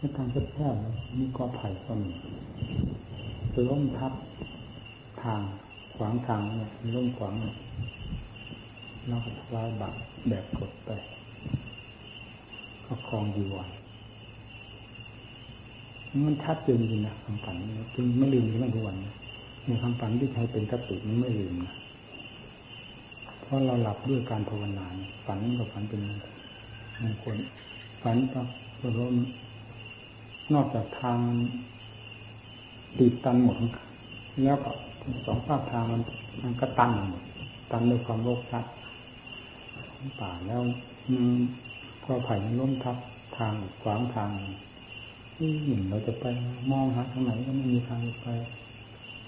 ในทางแคบๆมีกอไผ่ก็มีล้มทับทางขวางทางเนี่ยล้มขวางเนี่ยเราก็ลายบาแบบกดไปก็คลองดีวันมันชัดเจนจริงนะคำฝันจึงไม่ลืมถึงทุกวันในคำฝันที่ใช้เป็นกติมันไม่ลืมนะเพราะเราหลับด้วยการภาวนาฝันกับฝันเป็นมงคลฝันก็เพราะ นอกจากทางติดตันหมด แล้วก็สองภาคทางมันมันก็ตันหมดตันด้วยความโลภชัดป่าแล้วก็ไผ่ล้มทับทางขวางทางนี่หนึ่งเราจะไปมองหาทางไหนก็ไม่มีทางไป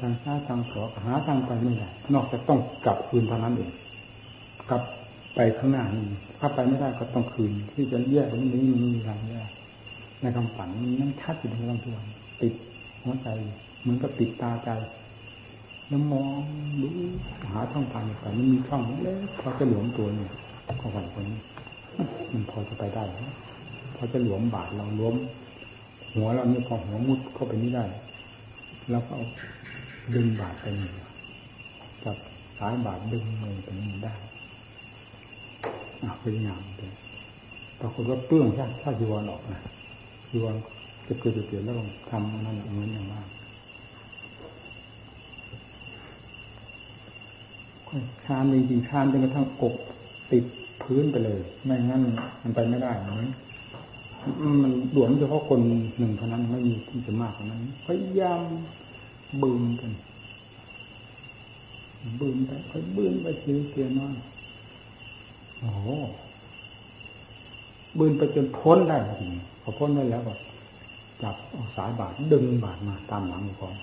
ทางซ้ายทางขวาหาทางไปไม่ได้นอกจากต้องกลับคืนเท่านั้นเองกลับไปข้างหน้านี่ถ้าไปไม่ได้ก็ต้องคืน ที่จะแยกตรงนี้มันมีทางแยก ในคำฝันนั่นชัดอยู่ในลำตัวติดหัวใจเหมือนกับติดตาใจ แล้วมองดูหาช่องทางไปมันมีช่องเล็กพอจะหลวมตัวเนี่ยก็ฝันคนนี้มันพอจะไปได้พอจะหลวมบาดเราล้มหัวเรานี่พอหัวมุดเข้าไปนี่ได้ แล้วก็ดึงบาดไปนี่จับสายบาดดึงมือไปนี่ได้อะเป็นอย่างเลยปรากฏว่าเปื้องใช่ถ้าจีวรออกนะ จีวรจะเกิดเปลี่ยนแล้วทำนั่นเหมือนอย่างว่าคานจริงๆคานจนกระทั่งอกติดพื้นไปเลย ไม่งั้นมันไปไม่ได้เหมือนมันหลวมเฉพาะคนหนึ่งเท่านั้นไม่มีที่จะมากกว่านั้นพยายามบึงกันบึงไปค่อยบึงไปทีเทียน้อยโอ้โหบึงไปจนพ้นได้จริง พอพ้นได้แล้วก็จับเอาสายบาดดึงบาดมาตามหลังก่อน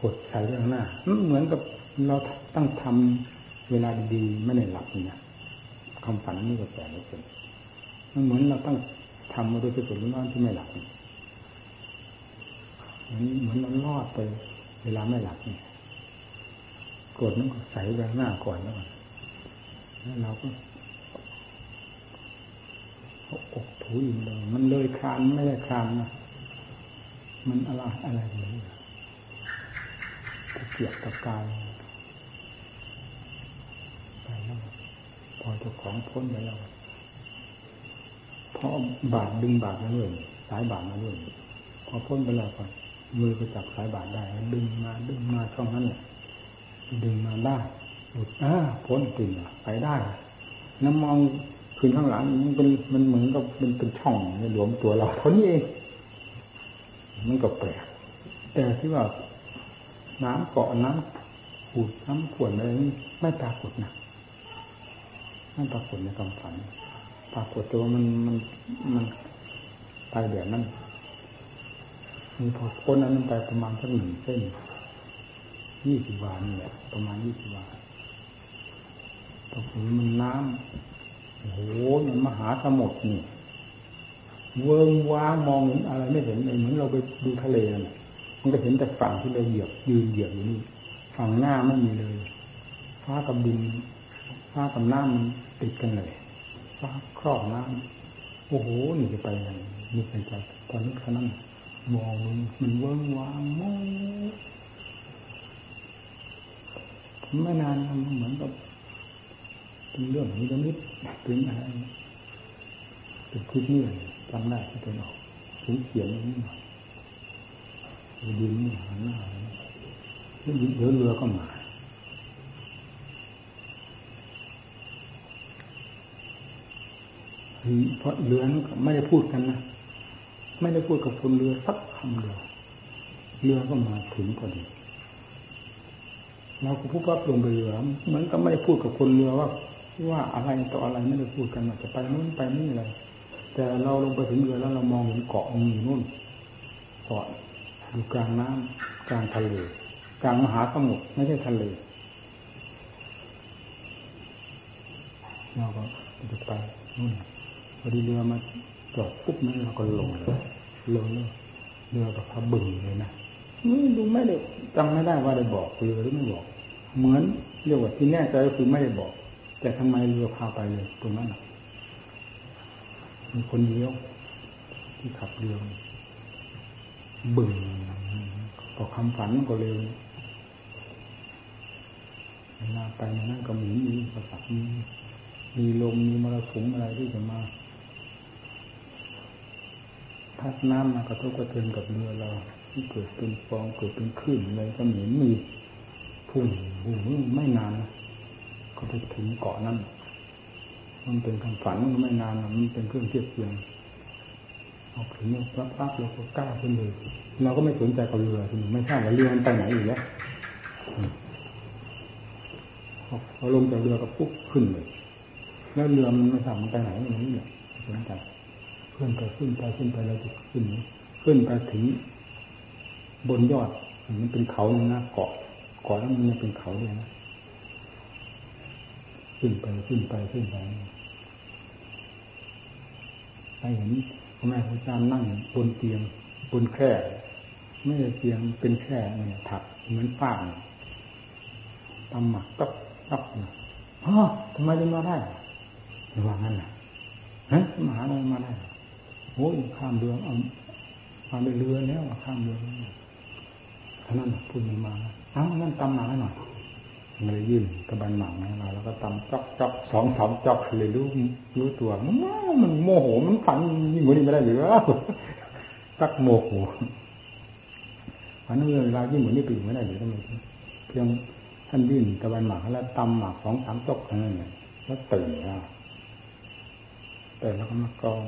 กดใส่ข้างหน้า เหมือนกับเราตั้งทำเวลาดีๆไม่ได้หลับเนี่ยคำฝันนี่ก็แปลกเลยมันเหมือนเราตั้งทำมาโดยสติร้อนที่ไม่หลับนี่เหมือนเราลอดไป เวลาไม่หลับเนี่ยกดมันก็ใส่แรงหน้าก่อนแล้วแล้วเราก็ อกถูอินเลย มันเลยคานไม่ได้คานนะมันอะไรอะไรเลยเกี่ยวกับกายไปแล้วพอเจ้าของพ้นไปแล้วเพราะบาดดึงบาดมาเลยสายบาดมาเลยพอพ้นไปแล้วก่อนมือก็จับสายบาดได้ดึงมาดึงมาช่องนั้นแหละดึงมาได้หลุดอ่าพ้นกลิ่นไปได้น้ำมอง คืนข้างหลังมันเป็นมันเหมือนกับเป็นเป็นช่องในหลวมตัวเราเท่านี้เองมันก็แปลกแต่ที่ว่าน้ำเกาะน้ำปูดน้ำขวนอะไรนี่ไม่ปรากฏนะไม่ปรากฏในความฝัน ปรากฏตัวมันมันมันไปแบบนั้นมีพอพ้นนั้นมันไปประมาณสักหนึ่งเส้นยี่สิบวานี่แหละประมาณยี่สิบวาปรากฏมันน้ำ โอ้โหมันมหาสมุทรนี่ เวิงว้างมองเห็นอะไรไม่เห็นเลยเหมือนเราไปดูทะเลน่ะมันก็เห็นแต่ฝั่งที่เราเหยียบยืนเหยียบอยู่นี่ฝั่งหน้าไม่มีเลยฟ้ากับดินฟ้ากับน้ำมันติดกันเลยฟ้าครอบน้ำโอ้โหนี่จะไปยังไงนี่เป็นใจตอนนี้ขนาดมองมันมันเวิ้งว้างมองไม่นานมันเหมือนกับ เป็นเรื่องนี้นิดเป็นอะไรเป็นคลิปนี้จำได้ที่เป็นออกถึงเขียนนิดหน่อยดินหันหน้าเดี๋ยวเรือก็มาเพราะเรือนั้นไม่ได้พูดกันนะไม่ได้พูดกับคนเรือสักคำเดียวเรือก็มาถึงพอดีเราก็พูดว่าลงไปเรือเหมือนกับไม่ได้พูดกับคนเรือว่า ว่าอะไรต่ออะไรไม่ได้พูดกันว่าจะไปนู่นไปนี่อะไรแต่เราลงไปถึงเรือแล้วเรามองเห็นเกาะมีนู่นเกาะอยู่กลางน้ำกลางทะเลกลางมหาสมุทรไม่ใช่ทะเลเราก็จะไปนู่นพอดีเรือมาจอดปุ๊บนั้นเราก็ลงเลยลงเลยเรือกับพระบึงเลยนะนี่ดูไม่ได้จำไม่ได้ว่าได้บอกเรือหรือไม่บอก เหมือนเรียกว่าที่แน่ใจก็คือไม่ได้บอก แต่ทำไมเรือพาไปเลยตรงนั้นมีคนเดียว ที่ขับเรือบึ่งก็คำฝันก็เร็วเวลาไปนั่นก็มีมีประสักมีลมมีมรสุมอะไรที่จะมาพัดน้ำมากระทบกระเทือนกับเรือเรา ที่เกิดเป็นฟองเกิดเป็นคลื่นอะไรก็มีมีพุ่งพุ่งไม่นาน ก็ไปถึงเกาะนั้น มันเป็นคำฝันไม่นานมันเป็นเครื่องเทียบเทียงออกถึงปั๊บปั๊บเราก็กล้าขึ้นเลยเราก็ไม่สนใจกับเรือคุณไม่ทราบว่าเรือมันไปไหนอยู่แล้วพอลงจากเรือก็ปุ๊บขึ้นเลย แล้วเรือมันไม่ทราบมันไปไหนมันนี่แหละสนใจเพื่อนไปขึ้นไปขึ้นไปเราจะขึ้นขึ้นไปถึงบนยอดมันเป็นเขาเลยนะเกาะเกาะแล้วมันเป็นเขาเลยนะ ขึ้นไปขึ้นไปขึ้นไปไปเห็นพ่อแม่พระอาจารย์นั่งบนเตียงบนแคร่ไม่ใช่เตียงเป็นแคร่เนี่ยถักเหมือนป้างตำหมักตับตับนะฮะทำไมจะมาได้ระว่างั้นนะฮะมาหาอะไรมาได้โอ้ยข้ามเรือเอามาไปเรือแล้วข้ามเรือท่านั้นพูดมาเอ้านั่นตำหมาหน่อย เลยยื่นกระบันหมังให้เราแล้วก็ตำจอกจอกสองสามจอกเลยรู้รู้ตัวมันโมโหมันฝันยิ่งกว่านี้ไม่ได้หรือสักโมโหอันนั้นเวลายิ่งเหมือนนี่ปีไม่ได้หรือทำไมเพียงท่านยื่นกระบันหมักแล้วตำหมักสองสามจอกเท่นั้นเนี่ยแล้วตื่นแล้วแต่แล้วก็มากอง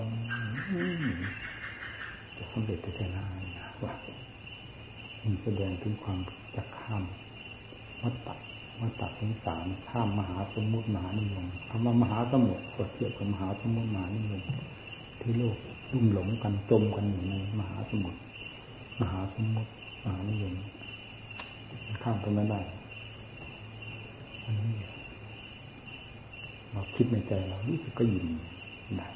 จะสำเร็จจะได้ว่ามันแสดงถึงความจะข้ามวัฏฏะ วัฏฏะสงสารข้ามมหาสมุทรมหานิยมคำว่ามหาสมุทรก็เทียบกับมหาสมุทรมหานิยมที่โลกลุ่มหลงกันจมกันอยู่ในมหาสมุทรมหาสมุทรมหานิยมข้ามไปไม่ได้อันนี้เราคิดในใจเรารู้สึกก็ยินได้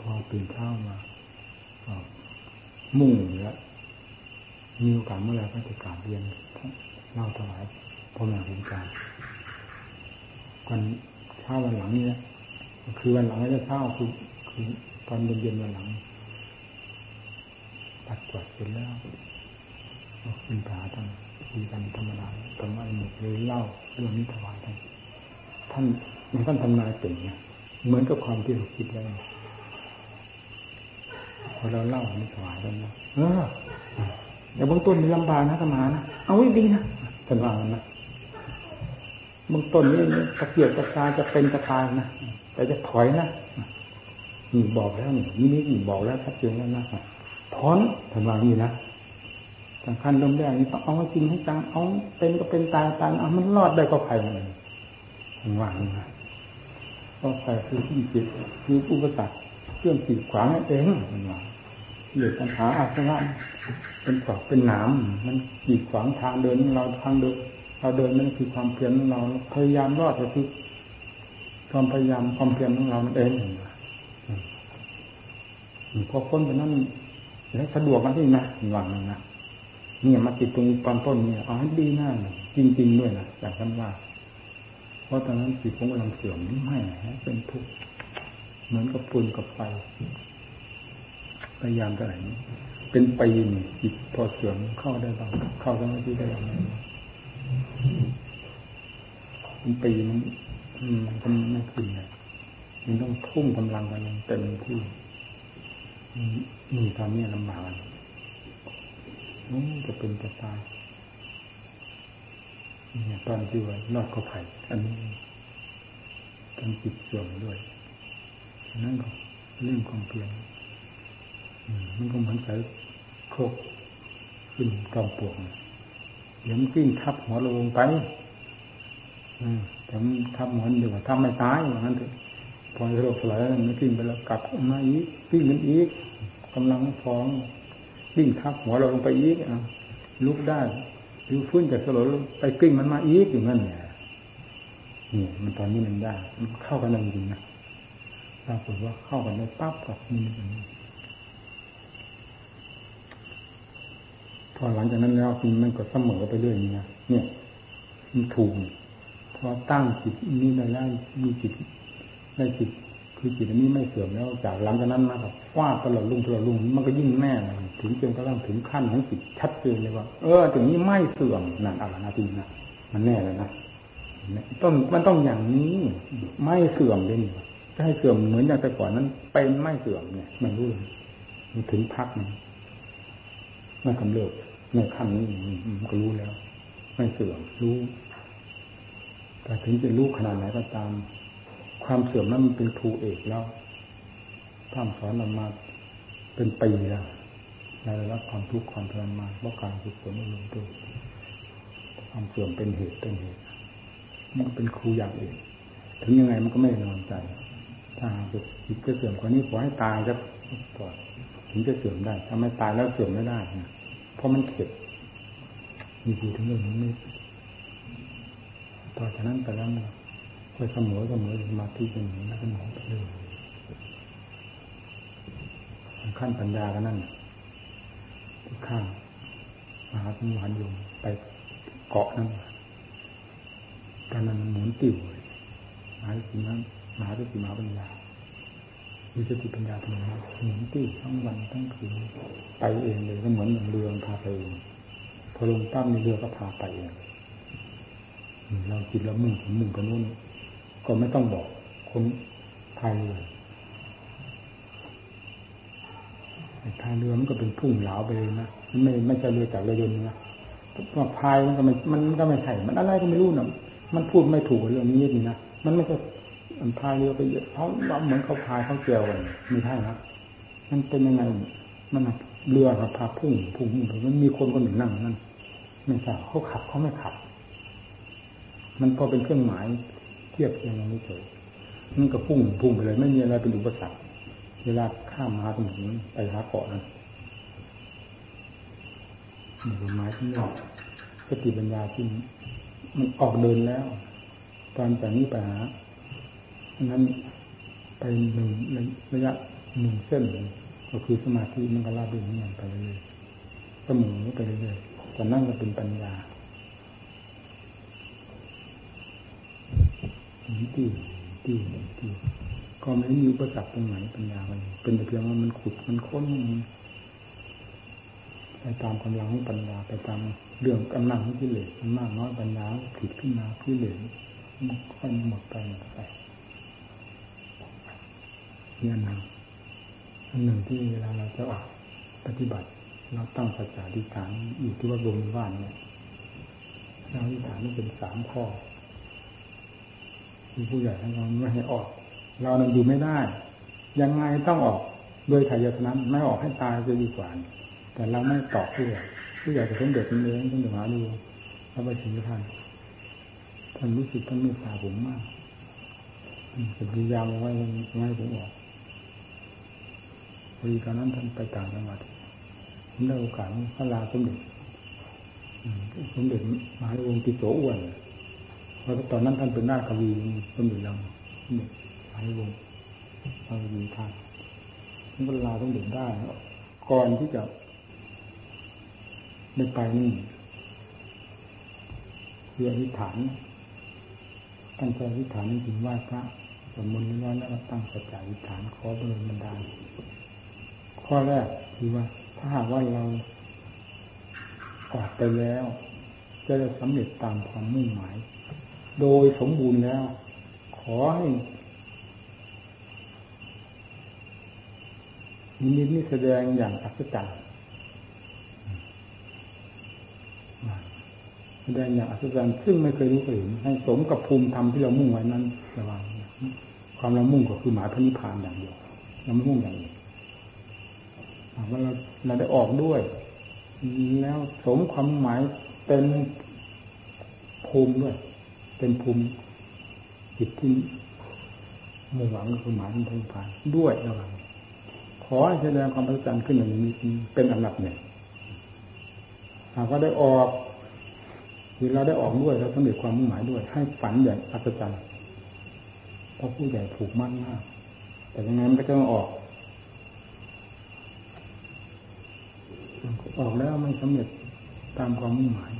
พอตื่นเช้ามา มุ่งแล้วมีโอกาสเมื่อไรก็จะกราบเรียนเล่าถวายพ่อแม่ครูอาจารย์วันเช้าวันหลังนี้นะคือวันหลังไม่ได้เช้าคือคือตอนเย็นๆวันหลังปัดกวาดเสร็จแล้วขึ้นไปหาท่านคุยกันธรรมดาธรรมะหมดเลยเล่าเรื่องนี้ถวายท่านท่านท่านทำนายเป็นเนี่ยเหมือนกับความที่เราคิดแล้ว อเราเล่าไม่ถวายแล้วนะเออแต่เบื้องต้นมีลำบากนะธรรมานะเอาไว้ดีนะท่านว่างันนะเบื้องต้นนี่ตะเกียบตะกายจะเป็นตะกายนะแต่จะถอยนะนี่บอกแล้วนี่นี่นี่บอกแล้วชัดเจนแล้วนะถอนท่านว่างี้นะสำคัญเริ่มแรกนี่ต้องเอาจริงให้จังเอาเป็นก็เป็นตายตายเอามันรอดได้ก็ไผ่มันท่านว่างี้นะก็ไผ่คือที่จิตคืออุปสรรคเครื่องขีดขวางนั่นเองมันว่า เหยื่อปัญหาอาสวะเป็นกรอบเป็นหนามมันขีดขวางทางเดินเราทางเดินเราเดินนั่นคือความเพียรของเราพยายามรอดก็คือความพยายามความเพียรของเราเองพอพ้นไปนั้นแล้วสะดวกมันที่นะหวังนะเนี่ยมาติดตรงตอนต้นเนี่ยเอาให้ดีหน้าจริงๆด้วยนะอย่างท่านว่า เพราะตอนนั้นจิตผมกำลังเสื่อมไม่เป็นทุกข์เหมือนกับปุ่นกับไฟ พยายามจะไหนเป็นปีนี่จิตพอเสื่อมเข้าได้บ้างเข้าสมาธิได้บ้างเป็นปีมันมันไม่ขึ้นเลยมันต้องทุ่มกำลังกันเต็มที่มีตอนนี้ลำบากจะเป็นจะตายเนี่ยตอนที่ว่ารอดก็ไผ่อันนี้ต้องจิตเสื่อมด้วย นั่นก็เรื่องความเพียร มันก็เหมือนใส่โคกขึ้นกองปวกเดี๋ยวมันกิ้งทับหัวลงไปแต่มันทับหัวเดี๋ยวทับไม่ตายอย่างนั้นเถอะพอโรคสลายมันกิ้งไปแล้วกลับมาอีกกิ้งมันอีกกำลังฟ้องกิ้งทับหัวเราลงไปอีกอะลุกได้หรือฟื้นจากสลบไปกิ้งมันมาอีกอย่างนั้นเนี่ยนี่มันตอนนี้มันได้มันเข้ากันจริงนะปรากฏว่าเข้ากันได้ปั๊บกับมีอย่างนี้ อหลังจากนั้นแล้วมันก็เสมอไปเรื่อยนี่นะเนี่ยมันถูกพอตั้งจิตนี้ได้แล้วมีจิตได้จิตคือจิตนี้ไม่เสื่อมแล้วจากหลังจากนั้นมากับฟาดตลอดลุ่งตลอดลุ่งมันก็ยิ่งแน่เลยถึงจนกระทั่งถึงขั้นของจิตชัดเจนเลยว่า เออถึงนี้ไม่เสื่อมนั่นอะไรนะจริงนะมันแน่เลยนะต้องมันต้องอย่างนี้ไม่เสื่อมเลยจะให้เสื่อมเหมือนอย่างแต่ก่อนนั้น เป็นไม่เสื่อมเนี่ย มันรู้มันถึงพักนี่ไม่กำเริบ ในขั้นนี้มันก็รู้แล้ว ไม่เสื่อมรู้แต่ถึงจะรู้ขนาดไหนก็ตาม ความเสื่อมนั้นมันเป็นครูเอกแล้วท่านสอนเรามาเป็นปีแล้วในระดับความทุกข์ความทรมานเพราะการฝึกฝนอบรมตัวความเสื่อมเป็นเหตุเป็นเหตุมันเป็นครูอย่างอื่นถึงยังไงมันก็ไม่นอนใจ ถ้าจิตจะเสื่อมคนนี้ขอให้ตายครับก่อนถึงจะเสื่อมได้ ถ้าไม่ตายแล้วเสื่อมไม่ได้นะ เพราะมันเข็ดมีพูดถึงเรื่องนี้ต่อจากนั้นไปแล้วค่อยเสมอเสมอมาที่เป็นอย่างนี้เสมอไปเรื่อยขั้นปัญญากันนั่นที่ข้างมหาสมุหันยมไปเกาะนั่นตอนนั้นหมุนติ่วเลยมหาสินั้นมหาสติมหาปัญญา มีสติปัญญาทำไมหมุนติ่วทั้งวันทั้งคืนไปเองเลยก็เหมือนเรือพาไปเองพอลงตั้มมีเรือก็พาไปเองเราคิดแล้วมุ่งถึงมุ่งกันนู้นก็ไม่ต้องบอกคนไทยเลยทายเรือมันก็เป็นพุ่งเหลาไปเลยนะไม่ไม่ใช่เรือจากเรือยนต์นะว่าพายมันก็ไม่มันก็ไม่ใช่มันอะไรก็ไม่รู้นะมันพูดไม่ถูกเรื่องนี้นี่นะมันไม่ใช่ อันพายเรือไปเยอะเขาเหมือนเขาพายเขาเกี่ยวกันไม่ใช่นะมันเป็นยังไงมันเรือครับพาพุ่งพุ่งมันมีคนคนหนึ่งนั่งนั่นไม่ทราบเขาขับเขาไม่ขับ มันก็เป็นเครื่องหมายเทียบเทียงกันเฉยมันก็พุ่งพุ่งไปเลย ไม่มีอะไรเป็นอุปสรรคเวลาข้ามมาตรงนี้ไปหาเกาะนั้นนี่เป็นไม้ที่นี่สติปัญญาที่มันออกเดินแล้ว ตอนจากนี้ไปหา นั้นไปหนึ่งระยะหนึ่งเส้นก็คือสมาธิมันก็ลาบเรื่อยๆไปเรื่อยๆก็หมุนไปเรื่อยๆแต่นั่นก็เป็นปัญญาที่ที่ที่ก็ไม่มีอุปสรรคตรงไหนปัญญามันเป็นแต่เพียงว่ามันขุดมันค้นไปตามกำลังของปัญญาไปตามเรื่องกำลังของกิเลสมันมากน้อยปัญญาผิดขึ้นมากิเลสมันค่อยหมดไปหมดไป นี่อันหนึ่งอันหนึ่งที่เวลาเราจะออกปฏิบัติ เราตั้งสัจจะดิฐานอยู่ที่ว่าลมว่านเนี่ยเราดิฐานนี่เป็นสามข้อที่ผู้ใหญ่ท่านไม่ให้ออก เรานั้นอยู่ไม่ได้ ยังไงต้องออกโดยถ่ายนั้นไม่ออกให้ตายจะดีกว่าแต่เราไม่ตอบผู้ใหญ่ผู้ใหญ่จะสมเด็จเองต้องเดือดร้อนดูพระบาชิท่านท่านรู้สึกท่านเมตตาผมมากจะพยายามไว้ไม่ให้ผมออก อดีตอนนั้นท่านไปต่างจังหวัดผมได้โอกาสพระลาสมเด็จสมเด็จมหาองค์ติโสอ้วนเพราะตอนนั้นท่านเป็นหน้ากวีสมเด็จยังหาวงเอาดีทานี่เวลาต้องเดินได้ก่อนที่จะไม่ไปนี่คืออธิษฐานตั้งใจอธิษฐานจริงว่าพระสมมติน้อยแล้วตั้งสัจจะอธิษฐานขอเป็นบรรดา ข้อแรกคือว่า ถ้าหากว่าเราออกไปแล้ว จะได้สำเร็จตามความมุ่งหมาย โดยสมบูรณ์แล้ว ขอให้นิมิตนี้แสดงอย่างอัศจรรย์แสดงอย่างอัศจรรย์ซึ่งไม่เคยรู้เคยเห็นให้สมกับภูมิธรรมที่เรามุ่งไว้นั้นระวังความเรามุ่งก็คือหมายพระนิพพานอย่างเดียวเราไม่มุ่งอย่างอื่น ว่าเราเราได้ออกด้วย แล้วสมความหมายเป็นภูมิด้วย เป็นภูมิจิตที่มุ่งหวังคือหมายพระนิพพานด้วยระวังขอให้แสดงความประจันขึ้นอย่างนี้เป็นอันดับหนึ่งหากว่าได้ออกคือเราได้ออกด้วยเราสำเร็จความมุ่งหมายด้วย ให้ฝันอย่างอัศจรรย์เพราะผู้ใหญ่ผูกมั่นมาก แต่ยังไงมันก็จะต้องออก ออกแล้วไม่สำเร็จตามความมุ่งหมาย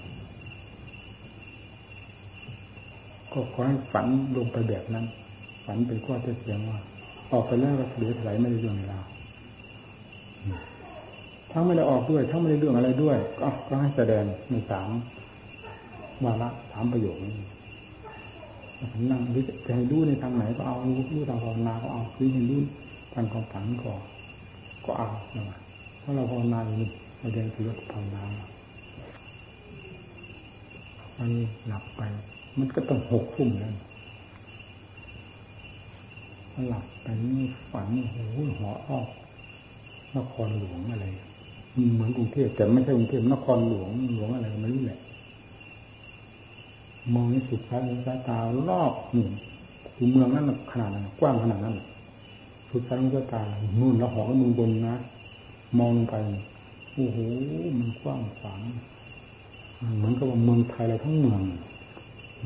ก็ขอให้ฝันลงไปแบบนั้น ฝันเป็นข้อเท็จจริงว่า ออกไปแล้วก็เหลือไหลไม่ได้เรื่องเวลาทั้งไม่ได้ออกด้วยทั้งไม่ได้เรื่องอะไรด้วย ก็ก็ให้แสดงในสามวาระสามประโยคนี้นั่งจะให้ดูในทางไหนก็เอาดูทางภาวนาก็เอาคือเห็นดูทางความฝันก็ก็เอาเพราะเราภาวนาอยู่เราเรียนคือภาวนาอันนี้หลับไป มันก็ต้องหกทุ่มแล้วหลับไปนี่ฝันโอ้โหหัวออกนครหลวงอะไรเหมือนกรุงเทพแต่ไม่ใช่กรุงเทพนครหลวงหลวงอะไรไม่รู้แหละมองนี่สุดท้ายสายตารอบหนึ่งคือเมืองนั้นขนาดนั้นกว้างขนาดนั้นสุดท้ายสายตานู่นแล้วหอเมืองบนนะ มองลงไป โอ้โหมันกว้างขวางเหมือนกับว่าเมืองไทยอะไรทั้งเมือง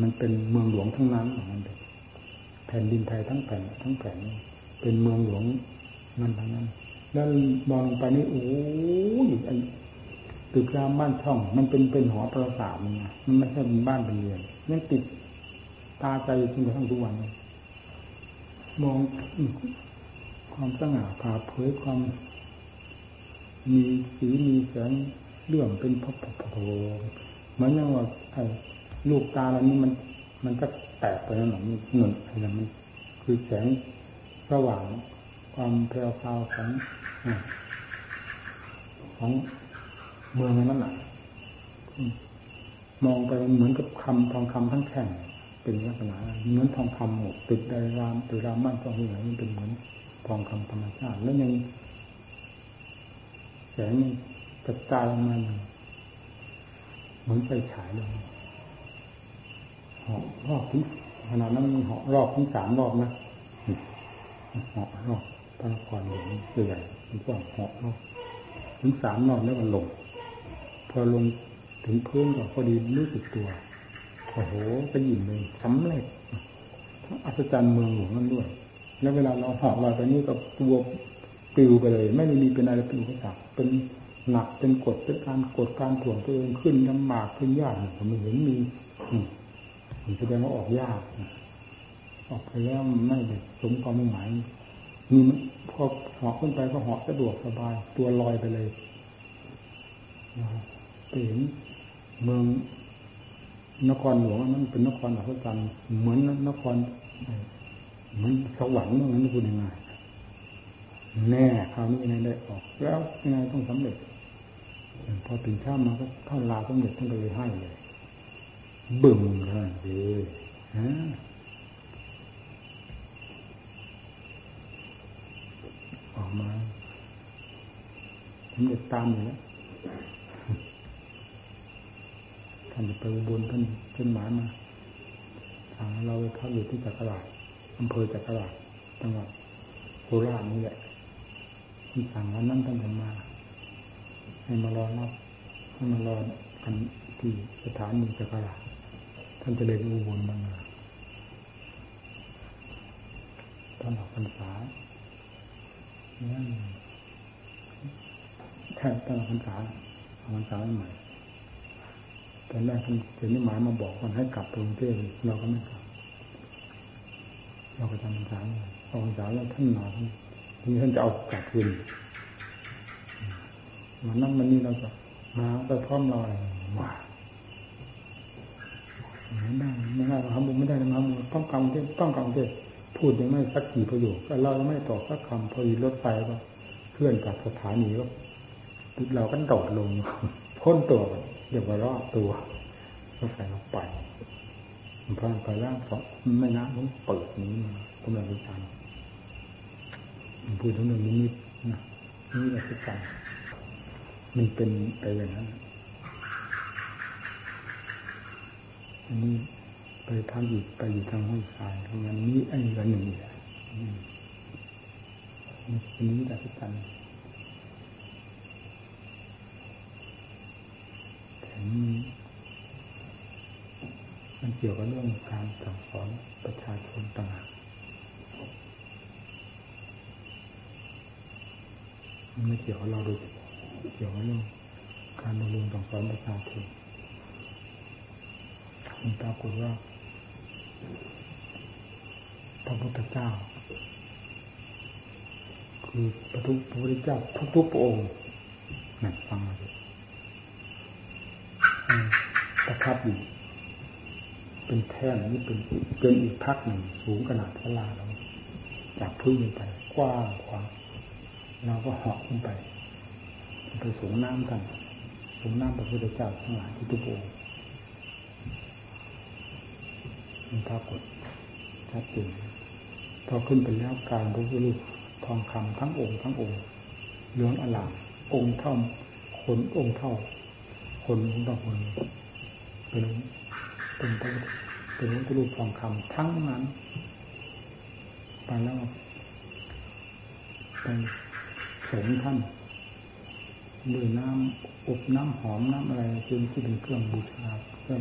มันเป็นเมืองหลวงทั้งนั้นมันเป็นแผ่นดินไทยทั้งแผ่นทั้งแผ่นเป็นเมืองหลวงนั่นทั้งนั้น แล้วมองลงไปนี่โอ้ยไอตึกรามบ้านช่อง มันเป็นเป็นหอประสาทนมันไม่ใช่เป็นบ้านเป็นเรือนยังติดตาใจจนกระทั่งทุกวันมองความสง่าผ่าเผยความ มีสีมีแสงเรื่องเป็นพพพเหมือนอย่างว่าไอ้ลูกตาเรานี่มัน มันจะแตกไปแล้วหนอมันเงินอะไรมันคือแสงสว่างความแผ่วพาวของของเมืองนั้นแหละมองไปเหมือนกับคำทองคำทั้งแข่งเป็นลักษณะเหมือนทองคำหมดติดไดรามติดรามบ้านช่องที่ไหนมันเป็นเหมือนทองคำธรรมชาติแล้วยัง สงกระจายออกมาเหมือนไฟฉายเลยหอบรอบที่ขนาดนั้นมีหอบรอบที่สามรอบนะหอบรอบพระนครหลวงใหญ่มันก็หอบรอบถึงสามรอบแล้วมันลง พอลงถึงพื้นก็พอดีรู้สึกตัวโอ้โหก็ยินเลยสำเร็จทั้งอัศจรรย์เมืองหลวงนั่นด้วย แล้วเวลาเราหอบลอยไปนี่ก็ตัว ปิวไปเลย ไม่ได้มีเป็นอะไรปิวก็จับเป็นหนักเป็นกดเป็นการกดการถ่วงตัวเองขึ้นลำบากขึ้นยากผมเห็นมีผมแสดงว่าออกยาก ออกไปแล้วไม่ได้สมความหมายมีพอเหาะขึ้นไปก็เหาะสะดวกสบาย ตัวลอยไปเลยไปเห็นเมืองนครหลวงนั้นเป็นนครอัศจรรย์เหมือนนครเหมือนสวรรค์นั่นพูดยังไง แน่คราวนี้ยังได้ออก แล้วยังไงต้องสำเร็จ พอตื่นเช้ามาก็ท่านลาสมเด็จท่านก็เลยให้เลยบึ้มเลยฮะออกมาสมเด็จตามอยู่แล้วท่านไปอุบลท่านเช่นหมายมาทางเราไปพักอยู่ที่จักรราชอำเภอจักรราชจังหวัดโคราชนี่แหละ ที่สั่งวันนั้นท่านจะมาให้มารอรับให้มารอกันที่สถานีจักรราท่านจะเลยอุบลมาท่านออกพรรษานั่นแค่ท่านออกพรรษาออกพรรษาใหม่ตอนแรกท่านเขียนนิหมายมาบอกว่าให้กลับกรุงเทพเราก็ไม่กลับเราก็จำพรรษาออกพรรษาแล้วท่านมาที่ ท่านจะเอากลับคืนมานั่งวันนี้เราจะมาไปพร้อมเราอะไรมาไม่ได้ไม่ได้เราทำบุญไม่ได้นะบุญต้องกำเทต้องกำเทพูดยังไม่สักกี่ประโยคเราไม่ตอบสักคำพอดีรถไฟก็เคลื่อนจากสถานีก็เราก็โดดลงพ้นตัวเรียว่ารอบตัวรถไฟเราไปมันพานไปแล้วสองไม่น้ำมันเปิดนี้มากำลังวิจาร พูดถึงเรื่องนี้นะนี่แหละคือการมันเป็นไปอย่างนั้นอันนี้ไปทางอีกไปอยู่ทางห้องทรายทำงานนี้อันนี้ละหนึ่งอย่างอันนี้แหละคือการแต่มันเกี่ยวกับเรื่องการสั่งสอนประชาชนต่างหาก มันไม่เกี่ยวกับเราโดยเกี่ยวกับเรื่องการบำรุงสั่งสอนประชาชนมันปรากฏว่าพระพุทธเจ้า คือพระทุกพระพุทธเจ้าทุกทุกองค์นั่นฟังมาดูประทับอยู่เป็นแท่นนี่เป็นเป็นอีกพักหนึ่งสูงขนาดพลาเราจากพื้นไปกว้างขวาง เราก็เหาะขึ้นไป ไปสูงน้ำกัน สูงน้ำพระพุทธเจ้าทั้งหลายที่ทุกองมันปรากฏชัดเจนพอขึ้นไปแล้วการพระพุทธทองคำทั้งองค์ทั้งองค์เหลืองอลามองค์เท่าคนองค์เท่า คนของต่อคนเป็นเป็นพระเป็นพระพุทธรูปทองคำทั้งนั้นไปแล้วไป สงท่านด้วยน้ำอบน้ำหอมน้ำอะไรซึ่งที่เป็นเครื่องบูชาเพื่อ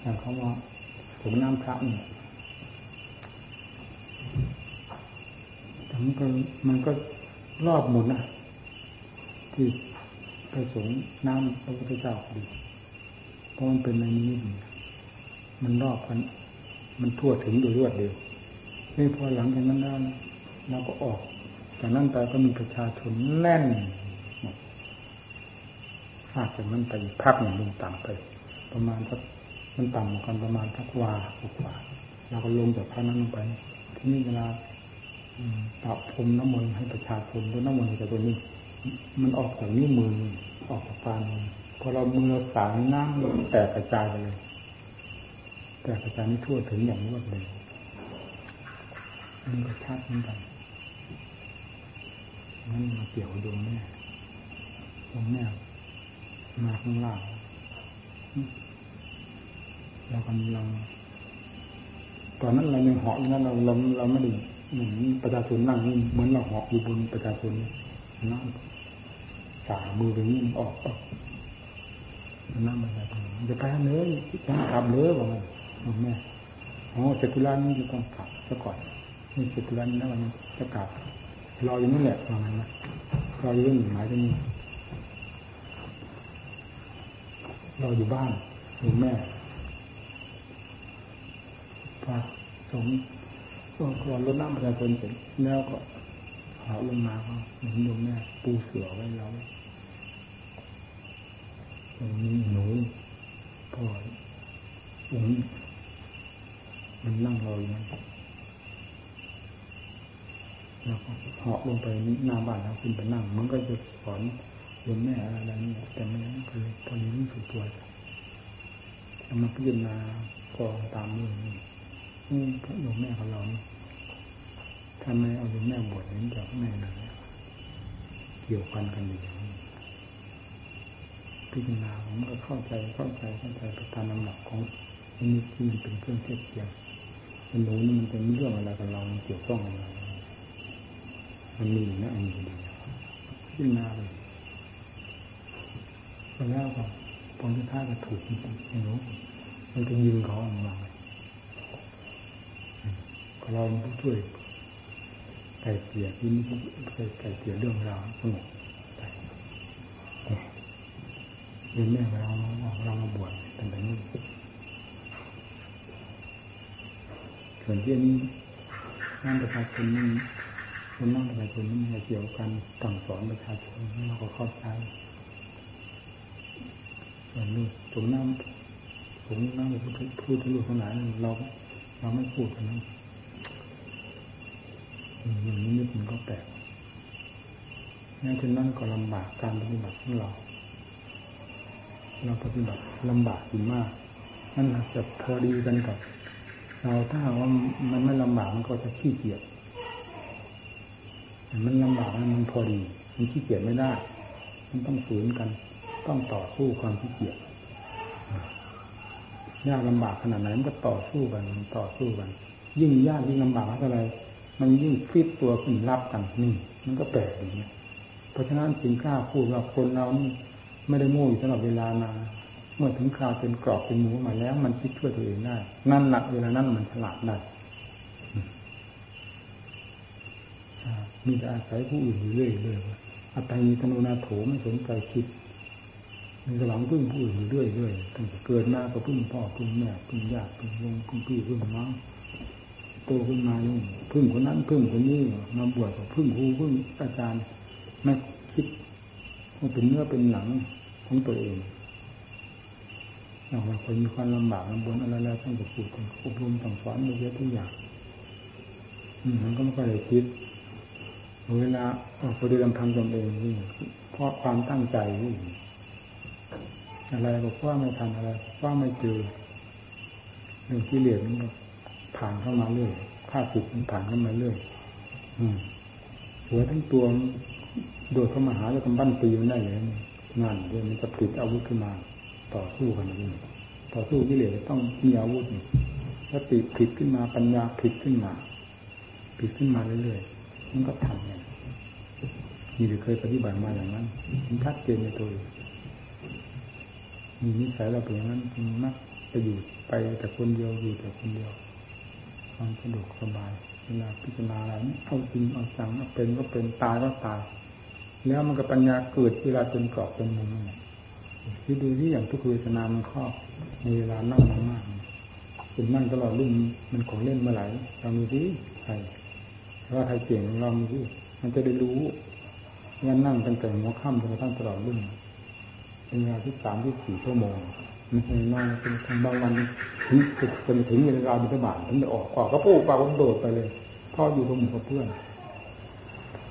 อย่างเขาว่าสงน้ำพระเนี่ยแต่มันก็มันก็รอบหมดนะที่ไปสงน้ำพระพุทธเจ้าดีเพราะมันเป็นในนี้มันรอบกันมันทั่วถึงโดยรวดเดียวนี่พอหลังจากนั้นแล้วเราก็ออก จากนั้นไปก็มีประชาชนแน่นหากจากนั้นไปอีกพักหนึ่งลงต่ำไป ประมาณสักมันต่ำกันประมาณสักวากว่าเราก็ลงจากพักนั้นลงไป ที่นี่เวลาปรับพรมน้ำมนต์ให้ประชาชนด้วยน้ำมนต์จากตัวนี้ มันออกจากนิ้วมือออกจากปานพอเรามือสางน้ำแตกกระจายไปเลย แต่กระจายไม่ทั่วถึงอย่างรวดเร็วมันก็ชัดเหมือนกัน นั่นมาเกี่ยวกับดวงแม่ดวงแม่มาข้างล่างเรากำลังตอนนั้นเรายังเหาะอยู่นั้นเราเราเราไม่ได้เหมือนประชาชนนั่งเหมือนเราเหาะอยู่บนประชาชนนั่งสามือไปนี่ออกออกนั่งประชาชนจะไปเนื้อต้องขับเนื้อบอกมันแม่โอ้เสกุลานี่จะต้องขับซะก่อนนี่เสกุลานี่แล้วมันจะกลับ รออยู่นั่นแหละประมาณนั้นรออยู่เรื่องหมายถึงรออยู่บ้านอยู่แม่พระสงฆ์ก่อนรดน้ำประชาชนเสร็จแล้วก็หาลงมาก็เห็นโยมแม่ปูเสือไว้แล้วตรงนี้หนูพ่ออุ้งมันนั่งรออยู่นั่น แล้วก็เหาะลงไปหน้าบ้านแล้วขึ้นไปนั่งมันก็จะสอนโยมแม่อะไรนี่แต่ไม่คือพอนี้รู้สึกตัวจะมาพิจารณากองตามมืองนี่นี่พระโยมแม่ของเรานี่ทำไมเอาโยมแม่บวชเห็นจากแม่เลยเกี่ยวกันกันอยู่างนี้พิจารณาผมก็เข้าใจเข้าใจเข้าใจไปตามลำดับของนี่ที่มันเป็นเครื่องเทียบเทียมมันรู้นี่มันเป็นเรื่องอะไรกับเราเกี่ยวข้องกับเรา มันมีนะอันนี้พิจารณาเลยพอแล้วก็พอที่ท่าก็ถูกจริงๆไม่รู้มันจะยิงเขาออกมาเราผู้ช่วยไก่เกลี่ยที่นี่ไก่เกลี่ยเรื่องราวสงบไปเรียนแม่เราเรามาบวชตั้งแต่นี้ส่วนที่นี้งานประชาชนนี่ คนนั่งประชาชนนี่เกี่ยวกันต่างสอนประชาชนเราก็เข้าใจส่วนนี้ตรงน้ำผมน้ำพูดพูดทะลุขนาดนั้นเราเราไม่พูดกันะอย่างนี้นิดมันก็แปลกงั้นฉะนั้นก็ลำบากการปฏิบัติของเรา เราปฏิบัติลำบากอยู่มากนั่นจะพอดีกันกับเราถ้าว่ามันไม่ลำบากมันก็จะขี้เกียจ มันลำบากมันพอดีมันขี้เกียจไม่ได้ มันต้องฝืนกัน ต้องต่อสู้ความขี้เกียจยากลำบากขนาดไหนมันก็ต่อสู้กันต่อสู้กัน ยิ่งยากยิ่งลำบากเท่าไรมันยิ่งฟิตตัวขึ้นรับกันนี่มันก็แปลกอย่างนี้เพราะฉะนั้นจึงกล้าพูดว่าคนเรานี่ไม่ได้โง่อยู่ตลอดเวลานาเมื่อถึงคราวเป็นกรอบเป็นหมูมาแล้ว มันคิดช่วยตัวเองได้นั่นหลักเวลานั้นมันฉลาดได้ มีแต่อาศัยผู้อื่นอยู่เรื่อยเลยอัตตานีธนูนาโถไม่สนใจคิด มีกระหลังพึ่งผู้อื่นเรื่อยเรื่อยตั้งแต่เกิดมาก็พึ่งพ่อพึ่งแม่พึ่งญาติพึ่งวงพึ่งพี่พึ่งน้องโตขึ้นมานี่พึ่งคนนั้นพึ่งคนนี้มาบวชกับพึ่งครูพึ่งอาจารย์ไม่คิดว่าเป็นเนื้อเป็นหนังของตัวเองอย่าคนมีความลำบากลำบนอะไรแล้วต้องจะพูดต้องอบรมต้องสอนเยอะทุกอย่างมันก็ไม่ค่อยได้คิด เวลาออกปฏิบัติธรรมตนเองนี่เพราะความตั้งใจนี่อะไรก็ว่าไม่ทันอะไรว่าไม่เจอเรื่องที่เรียนมันผ่านเข้ามาเรื่อยข้าศึกมันผ่านเข้ามาเรื่อยอืมหัวทั้งตัวโดดเข้ามาหาแล้วกำปั้นตีมันได้เลยงานเลยมันจะผลิตอาวุธขึ้นมา ต่อสู้กันนี่ต่อสู้ที่เหลือต้องมีอาวุธสติผิดขึ้นมาปัญญาผิดขึ้นมาผิดขึ้นมาเรื่อยๆ มันก็ทำไงนี่เคยปฏิบัติมาอย่างนั้นมันชัดเจนในตัวมีนิสัยเราเป็นอย่างนั้นมักจะอยู่ไปแต่คนเดียวอยู่แต่คนเดียวความสะดวกสบายเวลาพิจารณาอะไรเอาจริงเอาจังเอาเป็นก็เป็นตายก็ตายแล้วมันก็ปัญญาเกิดเวลาจนกรอบจนมุมที่ดูที่อย่างทุกเวทนามันครอบในเวลานั่งมากๆเป็นนั่งตลอดรุ่นมันของเล่นเมื่อไหร่เรามีที่ใคร เพราใครเก่งเรามีที่มันจะได้รู้ว่านั่งตั้งแต่หัวค่ำจนกระทั่งตลอดรุ่นเป็นเวลาที่สามที่สี่ชั่วโมงมันคยนอนเป็นทางบางวันถึงจนถึงเวลาบิณฑบาตถึงจะออกออกก็ปูปากก็โดดไปเลยพ่ออยู่กับหมู่กับเพื่อน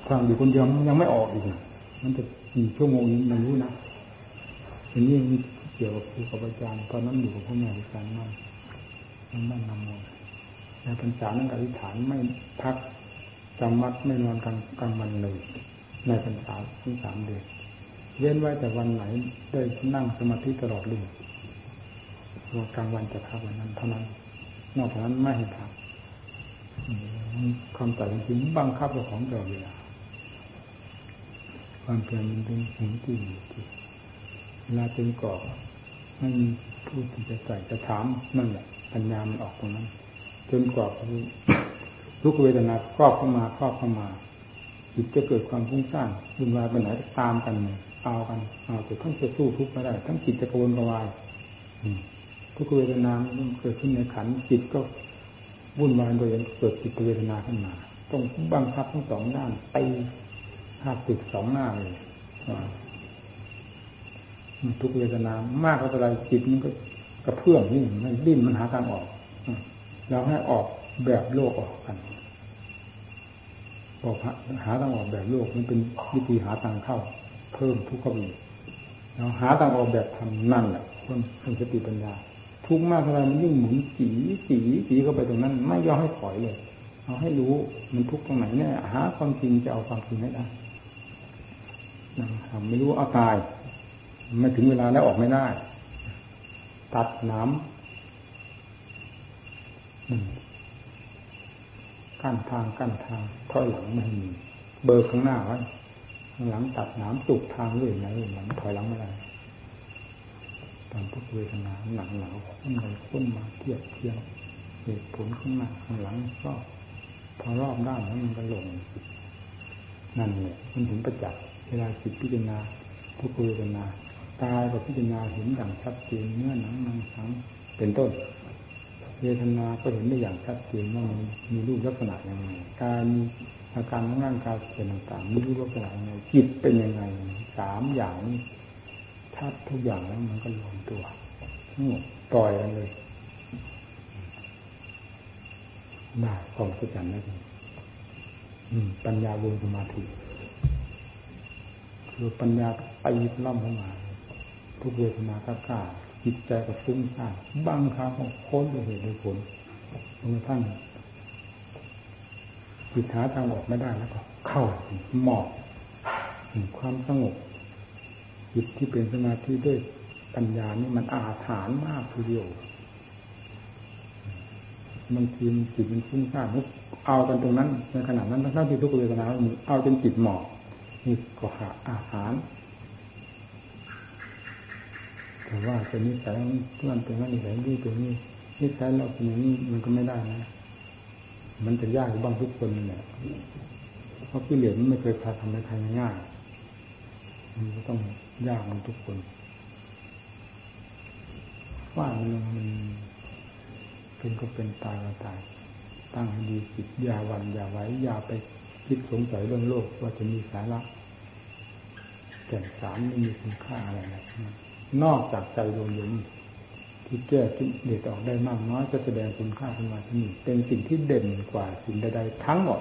ทางอยู่คนเดียวยังไม่ออกอีกมันจะกี่ชั่วโมงมันรู้นะอันนี้มีเกี่ยวกับครูกับอาจารย์ตอนนั้นอยู่กับพ่อแม่อาจารย์มั่นมั่นนำมนในพรรษานั้นอธิษฐานไม่พัก จำวัดไม่นอนกลางกลางวันเลย ในพรรษาทั้งสามเดือนเว้นไว้แต่วันไหนได้นั่งสมาธิตลอดเลยว่ากลางวันจะพักวันนั้นเท่านั้น นอกจากนั้นไม่ให้พักความแต่จริงบังคับกับของตลอดเวลาความเพียรมันเป็นสิ่งที่ที่เวลาเป็นกรอไม่มีผู้ที่จะใส่จะถามนั่นแหละปัญญามันออกตรงนั้นจนกรอบ ทุกเวทนาครอบเข้ามาครอบเข้ามาจิตจะเกิดความฟุ้งซ่านวุ่นวายไปไหนตามกันเอากันเอาแต่ทั้งจะสู้ทุกไม่ได้ ทั้งจิตจะกระวนกระวายทุกเวทนาเกิดขึ้นในขันจิตก็วุ่นวายโดยเกิดจิตเวทนาขึ้นมาต้องบังคับทั้งสองด้านไปห้าติดสองหน้าเลยทุกเวทนามากเท่าไรจิตมันก็กระเพื่อมนี่มันดิ้นมันหาทางออกเราให้ออกแบบโลกออกกัน บอกหาทางออกแบบโลกมันเป็นวิธีหาทางเข้า เพิ่มทุกข์เข้าไปเราหาทางออกแบบทำนั่นแหละเพิ่มเพิ่มสติปัญญา ทุกข์มากเท่าไรมันยิ่งหมุนจีจีจีเข้าไปตรงนั้น ไม่ยอมให้ถอยเลยเอาให้รู้มันทุกข์ตรงไหนเนี่ย หาความจริงจะเอาความจริงให้ได้ทำไม่รู้เอาตายไม่ถึงเวลาแล้วออกไม่ได้ ตัดน้ำ กั้นทางกั้นทางถอยหลังไม่มี เบอร์ข้างหน้าไว้ข้างหลังตัดน้ำจุกทางเรื่อยไหนหลังถอยหลังไม่ได้ตอนทุกเวทนาหลังหลังขึ้นไปขึ้นมาเทียบเทียงเหตุผลข้างหน้าข้างหลังก็พอรอบด้านแล้วมันก็ลง นั่นแหละมันถึงประจักษ์เวลาจิตพิจารณาทุกเวทนากายกับพิจารณาเห็นอย่างชัดเจนเนื้อหนังมังสังเป็นต้น เวทนาก็เห็นได้อย่างชัดเจนว่ามันมีรูปลักษณะยังไงการมีอาการของร่างกายเป็นต่างๆมีรูปลักษณะยังไงจิตเป็นยังไงสามอย่างนี้ชัดทุกอย่างแล้วมันก็รวมตัวนี่ปล่อยกันเลยน่าความคิดอย่นั้นปัญญาวงสมาธิคือปัญญาไปล่ำเข้ามา ทุกเวทนากล้า จิตใจก็ฟุ้งซ่านบางครั้งก็ค้นด้วยเหตุด้วยผลจนกระทั่งจิตหาทางออกไม่ได้แล้วก็ เข้าหมอบความสงบจิตที่เป็นสมาธิด้วยปัญญานี่มันอาถรรพ์มากทีเดียวบางทีจิตมันฟุ้งซ่านเอากันตรงนั้นในขณะนั้นทั้งที่ทุกเวทนาเอาจนจิตหมอบนี่ก็หาอาหาร แต่ว่าเป็นนิสัยเพื่อนเป็นว่านิสัยดีเป็นนี่นิสัยเราเป็นอย่างนี้มันก็ไม่ได้นะ มันจะยากบ้างทุกคนแหละเพราะกิเลสมันไม่เคยพาทำให้ใครง่ายมันก็ต้องยากมันทุกคนว่ามันมันเป็นก็เป็นตายก็ตาย ตั้งให้ดีจิตอย่าวันอย่าไว้อย่าไปคิดสงสัยเรื่องโลกว่าจะมีสาระแก่นสารไม่มีคุณค่าอะไรนะ นอกจากใจดวงนี้ที่แก้ที่เด็ดออกได้มากน้อยจะแสดงคุณค่าขึ้นมาที่นี่เป็นสิ่งที่เด่นกว่าสิ่งใดๆทั้งหมด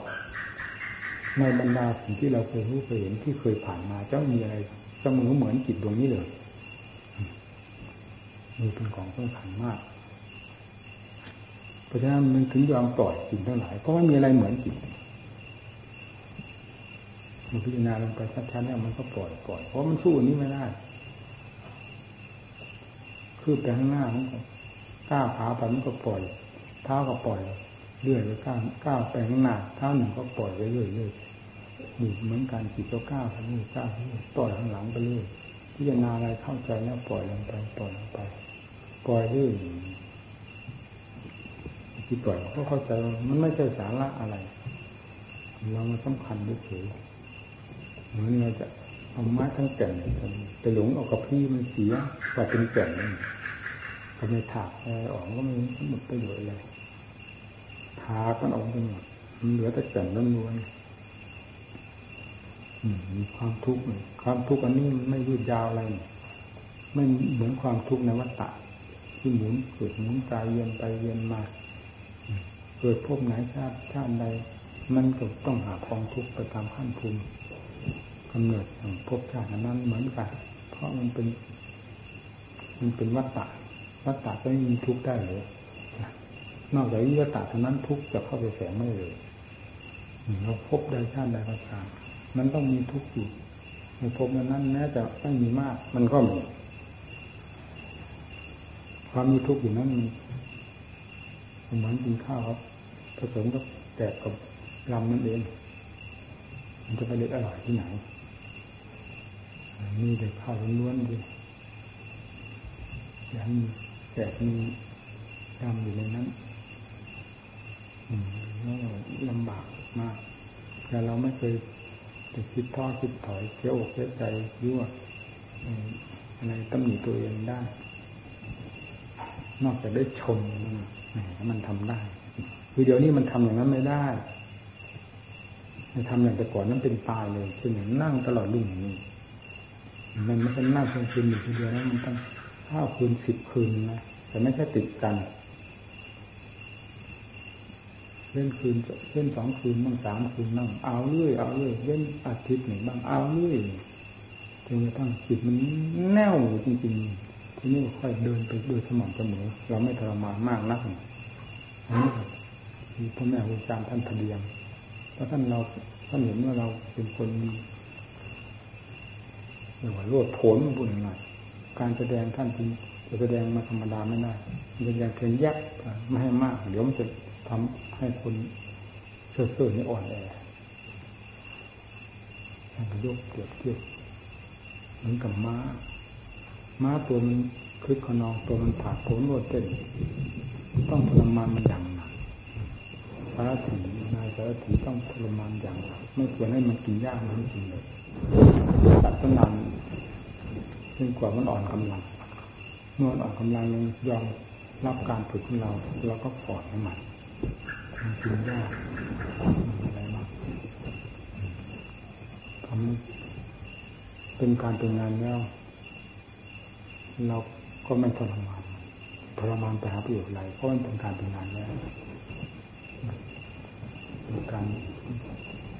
ในบรรดาสิ่งที่เราเคยรู้เคยเห็นที่เคยผ่านมาจะมีอะไรเสมอเหมือนจิตดวงนี้เลยมีเป็นของสำคัญมาก เพราะฉะนั้นมันถึงยอมปล่อยสิ่งทั้งหลายเพราะว่มีอะไรเหมือนจิตมันพิจารณาลงไปชัดๆแล้วมันก็ปล่อยปล่อยเพราะมันสู้อันนี้ไม่ได้ คือไปข้างหน้ามันก็ก้าวขาไปมันก็ปล่อย เท้าก็ปล่อยเรื่อยไปก้าวก้าวไปข้างหน้าเท้าหนึ่งก็ปล่อยไปเรื่อยเรื่อยนี่เหมือนการจิตก็ก้าวไปนี่ก้าวไปนี่ปล่อยข้างหลังไปเรื่อยพิจารณาอะไรเข้าใจแล้วปล่อยลงไปปล่อยลงไป ปล่อยเรื่อยที่ปล่อยก็เข้าใจมันไม่ใช่สาระอะไร เรามาสำคัญด้วยเฉยเหมือนเราจะ เอาไม้ทั้งแก่นไปหลงเอากับพี่มันเสียกว่าเป็นแก่นก็ไม่ถากอะไรออกก็ไม่หมดประโยชน์เลยถากมันออกไปหมดมันเหลือแต่แก่นล้วนมีความทุกข์ความทุกข์อันนี้ไม่ยืดยาวอะไรไม่เหมือนความทุกข์ในวัฏฏะที่หมุนเกิดหมุนกายเย็นไปเย็นมาเกิดพบไหนชาติชาติใด มันก็ต้องหาความทุกข์ไปตามขั้นภูมิ กำเนิดของภพชาตินั้นเหมือนกันเพราะมันเป็น มันเป็นวัฏฏะวัฏฏะก็ไม่มีทุกข์ได้เลยนอกจากวิวัฏฏะเท่านั้นทุกข์จะเข้าไปแฝงไม่เลยเราพบใดชาติใดก็ตามมันต้องมีทุกข์อยู่ในภพนั้นแม้จะไม่มีมาก มันก็มีความมีทุกข์อยู่นั้นมันเหมือนกินข้าวครับผสมกับแกกับลำนั่นเอง มันจะไปเล็กอร่อยที่ไหน มีแต่ข้าวล้วนๆดิอย่างมีแกะมีลำอยู่ในนั้นอืมแล้วลำบากมาก แต่เราไม่เคยจะคิดท้อคิดถอยเสียอกเสียใจยั่วอะไรตำหนิตัวเองได้ นอกจากได้ชมมันมันทำได้ คือเดี๋ยวนี้มันทำอย่างนั้นไม่ได้ทำอย่างแต่ก่อนนั้นเป็นตายเลยเป็นอย่างนั่งตลอดรุ่งนี้ มันไม่ใช่นั่งเพียงคืนอยู่ทีเดียวนะมันต้องห้าคืนสิบคืนนะแต่ไม่ใช่ติดกันเล่นคืนเล่นสองคืนบ้างสามคืนบ้างเอาเรื่อยเอาเรื่อยเล่นอาทิตย์หนึ่งบ้างเอาเรื่อยจนกระทั่งจิตมันแน่วจริงๆทีนี้ค่อยเดินไปโดยสม่ำเสมอเราไม่ทรมานมากนักอันนี้ที่พ่อแม่ครูอาจารย์ท่านทะเดียงเพราะท่านเราท่านเห็นว่าเราเป็นคน รียกว่าโลดโผนบุญหน่อยการแสดงท่านจริงจะแสดงมาธรรมดาไม่ได้เป็นอย่างเพียงยักไม่ให้มาก เดี๋ยวมันจะทำให้คนเชื่อเชื่อนี่อ่อนแอท่านยกเปรียบเทียบเหมือนกับม้า ม้าตัวมันคึกขนองตัวมันผ่าโผนโลดเต้นต้องทรมานมันอย่างหนักสารถีนายสารถีต้องทรมานอย่างไม่ควรให้มันกินยากมันกินเลยตัดต้นนานจนกว่ามันอ่อนกำลังเมื่ออ่อนกำลังยอมรับการฝึกของเราเราก็ปล่อยให้มันมันกินยากอะไรมากทำเป็นการเป็นงานแล้วเราก็ไม่ทรมานทรมานไปหาประโยชน์อะไรเพราะมันเป็นการเป็นงานแล้ว เป็นการ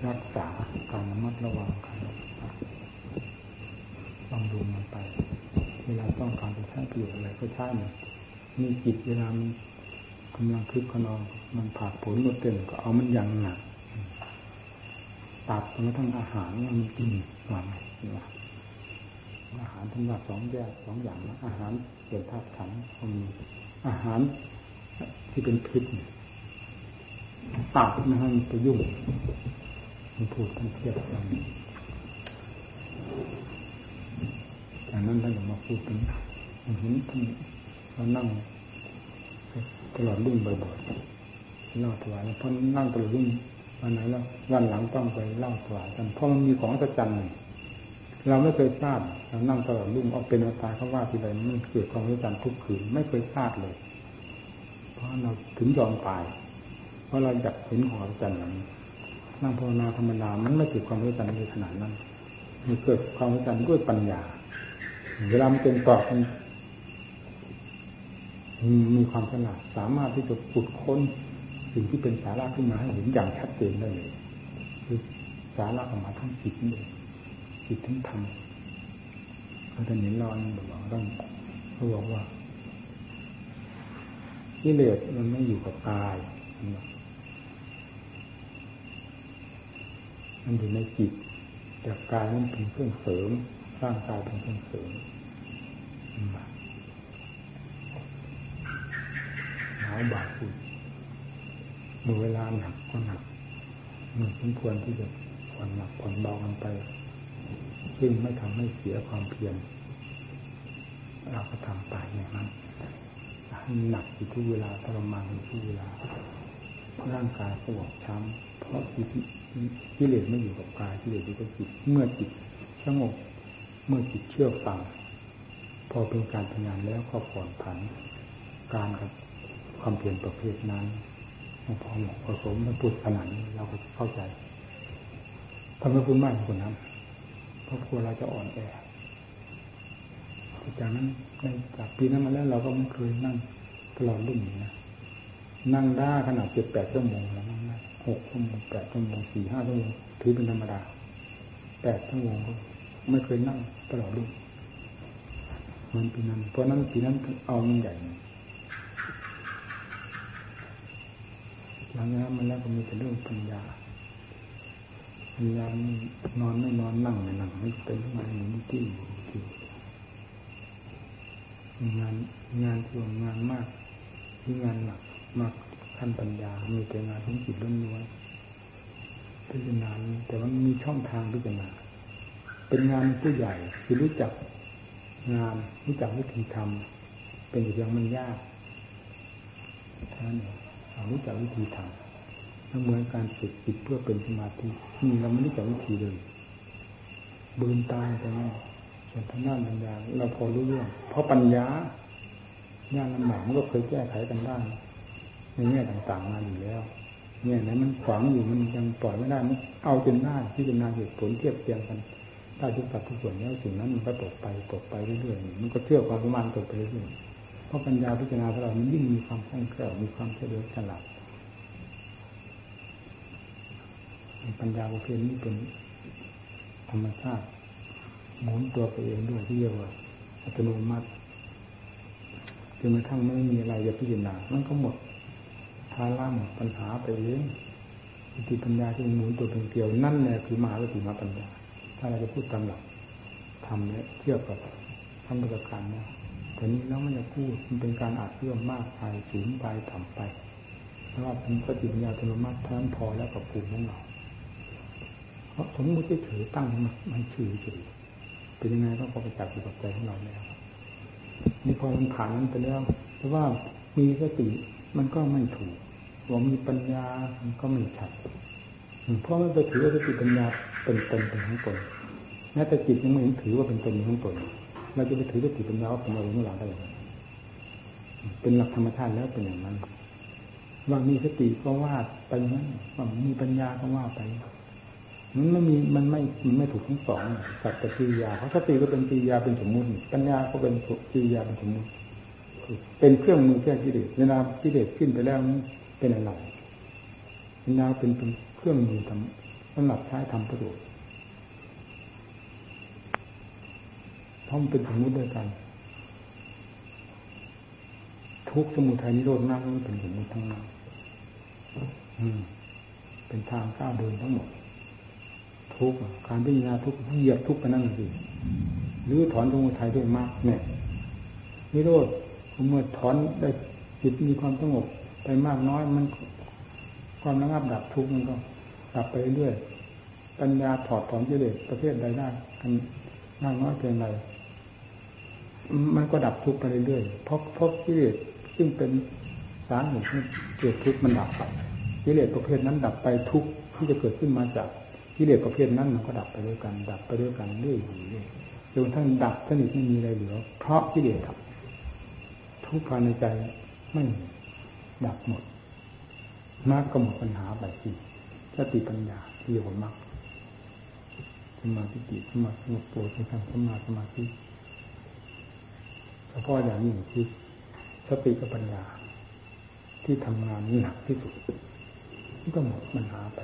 รักษาการระมัดระวังการบำรุงมันไป เวลาต้องการจะใช้ประโยชน์อะไรก็ใช้มันมีจิตเวลามันกำลังคึกขนองมันผ่าผลหมดเต็มก็เอามันอย่างหนักตัดจนกระทั่งอาหารมันกินวางว่าอาหารทั้งหมดสองแยกสองอย่างนะอาหารเกี่ยวธาตุขันก็มีอาหารที่เป็นพิษ ตัดไม่ให้มันไปยุ่งมันพูดทั้งเทียบกันจากนั้นท่านก็มาพูดถึงเห็นท่านเรานั่งตลอดรุ่งบ่อยๆเล่าถวายเพราะนั่งตลอดรุ่งวันไหนแล้ววันหลังต้องไปเล่าถวายกันเพราะมันมีของสัจจันเราไม่เคยพลาดเรานั่งตลอดรุ่งเอาเป็นเอาตายเขาว่าทีไรมันเกิดความสัจจันทุกคืนไม่เคยพลาดเลย เพราะเราถึงยอมตาย เพราะเราอยากเห็นของอาจารย์อย่างนี้นั่งภาวนาธรรมดามันไม่เกิดความรู้จักในขนาดนั้นมันเกิดความรู้จักด้วยปัญญา เวลามันเป็นตอบมันมีความฉลาดสามารถที่จะขุดค้นสิ่งที่เป็นสาระขึ้นมาให้เห็นอย่างชัดเจนได้เลยคือสาระออกมาทั้งจิตนี่จิตทั้งธรรมเขาจะเห็นเราบอกต้องเขาบอกว่ากิเลสมันไม่อยู่กับกาย มันอยู่ในจิตแต่กายมันเป็นเครื่องเสริมสร่างกายเป็นเครื่องเสริมหนาวบาดฝุ่นดูเวลาหนักก็หนักหนึ่งสมควรที่จะผ่อนหนักผ่อนเบากันไปซึ่งไม่ทำให้เสียความเพียรเราก็ทำไปอย่างนั้นหนักอยู่ทุกเวลาทรมานอยู่ทุกเวลา ร่างกายก็บอกช้ำเพราะกิเลสไม่อยู่กับกายกิเลสอยู่กับจิตเมื่อจิตสงบเมื่อจิตเชื่อฟังพอเป็นการทำงานแล้วก็ผ่อนผัน การกับความเพียรประเภทนั้นพอเหมาะพอสมมันพูดขนาดนี้เราก็เข้าใจทำให้พูดมากกว่านั้นเพราะกลัวเราจะอ่อนแอจากนั้นในจากปีนั้นมาแล้วเราก็ไม่เคยนั่งตลอดรุ่งนะ นั่งได้ขนาดเจ็ดแปดชั่วโมงแล้วนั่งได้หกชั่วโมงแปดชั่วโมงสี่ห้าชั่วโมงถือเป็นธรรมดาแปดชั่วโมงก็ไม่เคยนั่งตลอดรุ่งมันปีนั้น เพราะนั้นปีนั้นเอามันใหญ่หลังจากนั้นมันแล้วก็มีแต่เรื่องปัญญาปัญญานอนไม่นอนนั่งไม่นั่งไม่เป็นทำไมมันที่อยู่ที่งานงานส่วนงานมากที่งานหนัก มากขั้นปัญญา มีแต่งานของจิตล้วนๆพิจารณาแต่ว่ามีช่องทางพิจารณา เป็นงานผู้ใหญ่คือรู้จักงานรู้จักวิธีทำเป็นอย่างมันยากท่านเองรู้จักวิธีทำเหมือนการฝึกจิตเพื่อเป็นสมาธินี่เราไม่รู้จักวิธีเลยบืนตายไปแน่ส่วนทางด้านปัญญาเราพอรู้เรื่อง เพราะปัญญาญาณลำบากมันก็เคยแก้ไขกันได้ ในแง่ต่างๆมาอยู่แล้วเนี่ยไหนมันขวางอยู่มันยังปล่อยไม่ได้มันเอาจนได้ที่จะนาเหตุผลเทียบเทียงกันได้ทุกปัจทุกส่วนแล้วสิ่งนั้นมันก็ตกไปตกไปเรื่อยๆมันก็เชื่อความประมาณตกไปเรื่อยๆเพราะปัญญาพิจารณาของเรามันยิ่งมีความคล่องแคล่วมีความเฉลียวฉลาดปัญญาประเภทนี้เป็นธรรมชาติหมุนตัวไปเองด้วยที่เรียกว่าอัตโนมัติจนกระทั่งไม่มีอะไรจะพิจารณามันก็หมด ทาร่าหมดปัญหาไปเองสติปัญญาที่หมุนตัวเป็นเกลียวนั่นแหละคือมหาสติมาปัญญา ถ้าเราจะพูดตามหลักทำเนี่ยเทียบกับทำประการเนี่ยแต่นี้แล้วมันจะพูดมันเป็นการอาจเชื่อมมากไปสูงไปต่ำไปเพราะว่าเป็นสติปัญญาอัตโนมัติทั้งพอแล้วกับกลุ่มของเราเพราะสมมติเฉยตั้งมันชื่อเฉยเป็นยังไงก็พอไปจับอยู่กับใจของเราแล้วนี่พอมันผ่านมันไปแล้วแต่ว่ามีสติมันก็ไม่ถูก ว่ามีปัญญามันก็ไม่ชัดเพราะมันไปถือว่าสติปัญญาเป็นตนเป็นของตนแม้แต่จิตยังไม่เห็นถือว่าเป็นตนของตนเราจะไปถือสติปัญญาว่าเป็นเราของเราได้ยังไงเป็นหลักธรรมชาติแล้วเป็นอย่างนั้นว่ามีสติก็ว่าไปนั้นว่ามีปัญญาก็ว่าไปมันไม่มีมันไม่มันไม่ถูกทั้งสองสัตติยาเพราะสติก็เป็นปิยาเป็นสมมุติปัญญาก็เป็นปิยาเป็นสมมุติเป็นเครื่องมือแก้กิเลสเวลากิเลสขึ้นไปแล้ว เป็นอะไรปัญญาเป็นเป็นเครื่องมือทำสำหรับใช้ทำประโยชน์เพราะมันเป็นสมมุติด้วยกัน ทุกสมุทัยนิโรธนั่นเป็นสมมุติทั้งนั้นเป็นทางก้าวเดินทั้งหมด ทุกการพิจารณาทุกเหยียบทุกข์ไปนั่นสิหรือถอนสมุทัยด้วยมากเนี่ยนิโรธเมื่อถอนได้จิตมีความสงบ ไปมากน้อยมันความระงับดับทุกข์มันก็ดับไปเรื่อยปัญญาถอดถอนกิเลสประเภทใดได้กันมากน้อยเพียงไรมันก็ดับทุกข์ไปเรื่อยเพราะเพราะกิเลสซึ่งเป็นสารเหตุให้เกิดทุกข์มันดับไปกิเลสประเภทนั้นดับไปทุกข์ที่จะเกิดขึ้นมาจากกิเลสประเภทนั้นมันก็ดับไปด้วยกัน ดับไปด้วยกันเรื่อยๆจนทั้งดับสนิทไม่มีอะไรเหลือ เพราะกิเลสดับทุกภายในใจไม่ ดับหมดมรรคก็หมดปัญหาไปสิสติปัญญาเรียกว่ามรรคสมาธิสมาธิโปรดในทางสมาสมาธิเฉพาะอย่างนี้คือสติกับปัญญา ที่ทำงานหนักที่สุดนี่ก็หมดปัญหาไป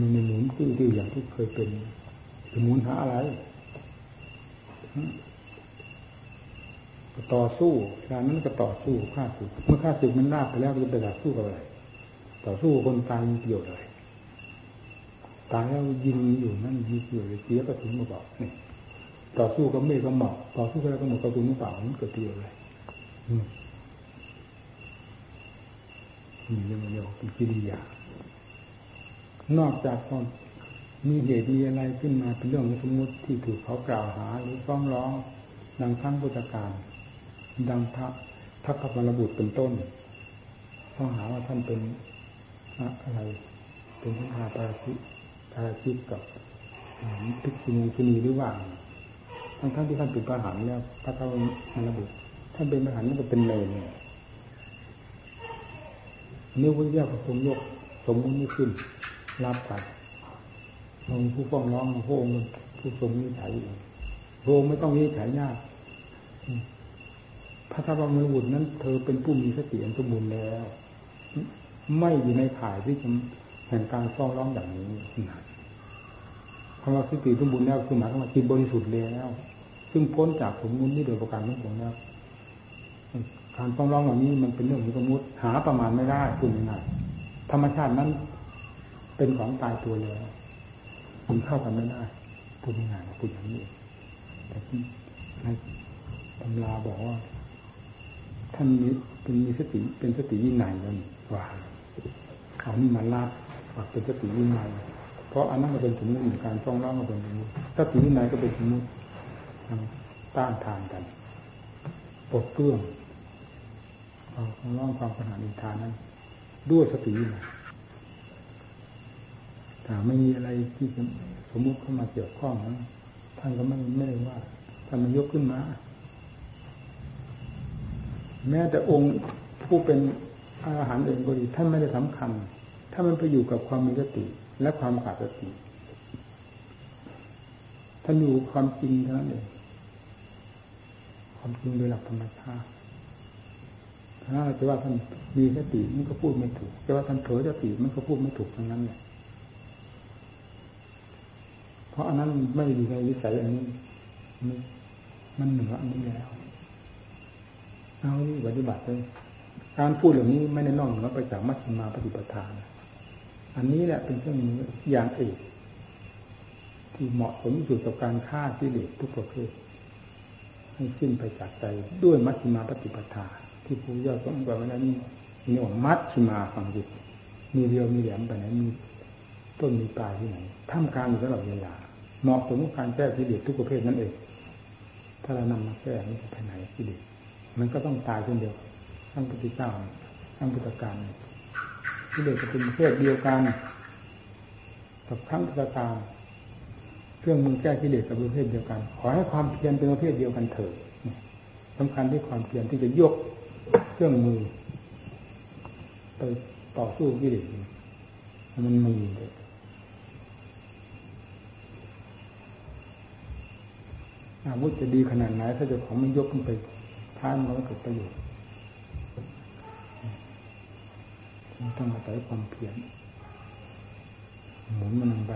มันหมุนตื้อๆอย่างที่เคยเป็นจะหมุนหาอะไร ต่อสู้การนั้นก็ต่อสู้ฆ่าศึกเมื่อฆ่าศึกมันลาบไปแล้วจะไปต่อสู้กับอะไรต่อสู้คนตายมีประโยชน์อะไรตายแล้วยิงอยู่นั่นมีประโยชน์เลยเสียกระสุนมาบอกนี่ต่อสู้กับเมฆกับหมอกต่อสู้กับอะไรก็หมดกระสุนมาเปล่ามันเกิดประโยชน์อะไรอืมนี่เรื่องเดียวเป็นกิริยานอกจากความมีเหตุมีอะไรขึ้นมาเป็นเรื่องสมมติที่ถูกเขากล่าวหาหรือฟ้องร้องดังทั้งพุทธการ ดังทัพทัพพระบุตรเป็นต้นข้องหาว่าท่านเป็นอะไร เป็นพระาปาราชิปาราชิกกับพิกษุณีชุนีหรือว่าทั้งทั้งที่ท่านเป็นพระหันแล้วพระเจ้ามรบุตรท่านเป็นพระหันนั่นก็เป็นเลนเนี่ยนิ้ววิญญาณทรงยกสมมุตินี้ขึ้นรับไปองผู้ฟ้องร้องพระองค์ผู้ทรงวิจัยเองพระองค์ไม่ต้องวิจัยยาก พระธรรมบุตรนั้น เธอเป็นผู้มีสติอันสมบูรณ์แล้ว ไม่อยู่ในข่ายที่จะแห่งการฟ้องร้องอย่างนี้คำว่าสติสมบูรณ์แล้วคือหมายถึงว่าจิตบริสุทธิ์แล้ว ซึ่งพ้นจากสมมุตินี้โดยประการทั้งปวงแล้วการฟ้องร้องเหล่านี้มันเป็นเรื่องของสมมติหาประมาณไม่ได้คุณยังไงธรรมชาตินั้นเป็นของตายตัวแล้วคุณเข้ากันไม่ได้พูดง่ายๆพูดอย่างนี้แต่ที่ในตำราบอกว่า ท่านมีเป็นมีสติเป็นสติวินัยแล้วว่าเอานี่มาลาดว่าเป็นสติวินัยเพราะอันนั้นมันเป็นสมมติการฟ้องร้องก็เป็นสมมติสติวินัยก็เป็นสมมติต้านทานกันปลดเปลื้องความร้องความขนาดอินทานั้น ด้วยสติวินัยถ้าไม่มีอะไรที่สมมุติเข้ามาเกี่ยวข้องนั้นท่านก็ไม่ไม่ได้ว่าท่านมันยกขึ้นมา แม้แต่องค์ผู้เป็นอาหารเองก็ดีท่านไม่ได้สำคัญ ถ้ามันไปอยู่กับความมีสติและความขาดสติท่านอยู่ความจริงเท่านั้นเองความจริงโดยหลักธรรมชาติถ้าจะว่าท่านมีสติมันก็พูดไม่ถูกจะว่าท่านเผลอสติมันก็พูดไม่ถูกทั้งนั้นเลยเพราะอันนั้นไม่อยู่ในวิสัยอันนี้มันเหนืออันนี้แล้ว เอาปฏิบัติเลยการพูดเหล่านี้ไม่ได้นอกเหนือไปจากมัชฌิมาปฏิปทานอันนี้แหละเป็นเครื่องมืออย่างเอกที่เหมาะสมสุดกับการฆ่าที่เด็ทุกประเภทให้สิ้นไปจากใจด้วยมัชฌิมาปฏิปทา ที่ผู้ย่อสมบัตินั้นนี่ว่ามัชฌิมาฟังจิตมีเดียวมีแหลมไปไหนมีต้นมีปลายที่ไหนท่ามกลางอยู่ตลอดเวลาเหมาะสมกับการแก้ที่เด็ทุกประเภทนั่นเองถ้าเรานำมาแก้ไม่จะไปไหนที่เด็ มันก็ต้องตายเช่นเดียวทั้งปฏิเจ้าทั้งพุทธการที่เด็กจะเป็นประเภทเดียวกันกับทั้งพุทธการเครื่องมือแก้กิเลสกับประเภทเดียวกัน ขอให้ความเพียรเป็นประเภทเดียวกันเถิดสำคัญที่ความเพียรที่จะยกเครื่องมือไปต่อสู้กิเลสมันมีเลยอาวุธจะดีขนาดไหนถ้าเจ้าของมันยกขึ้นไป ท้านมันก็เกิดประโยชน์ต้องอาศัยความเพียรหมุนมันลงไป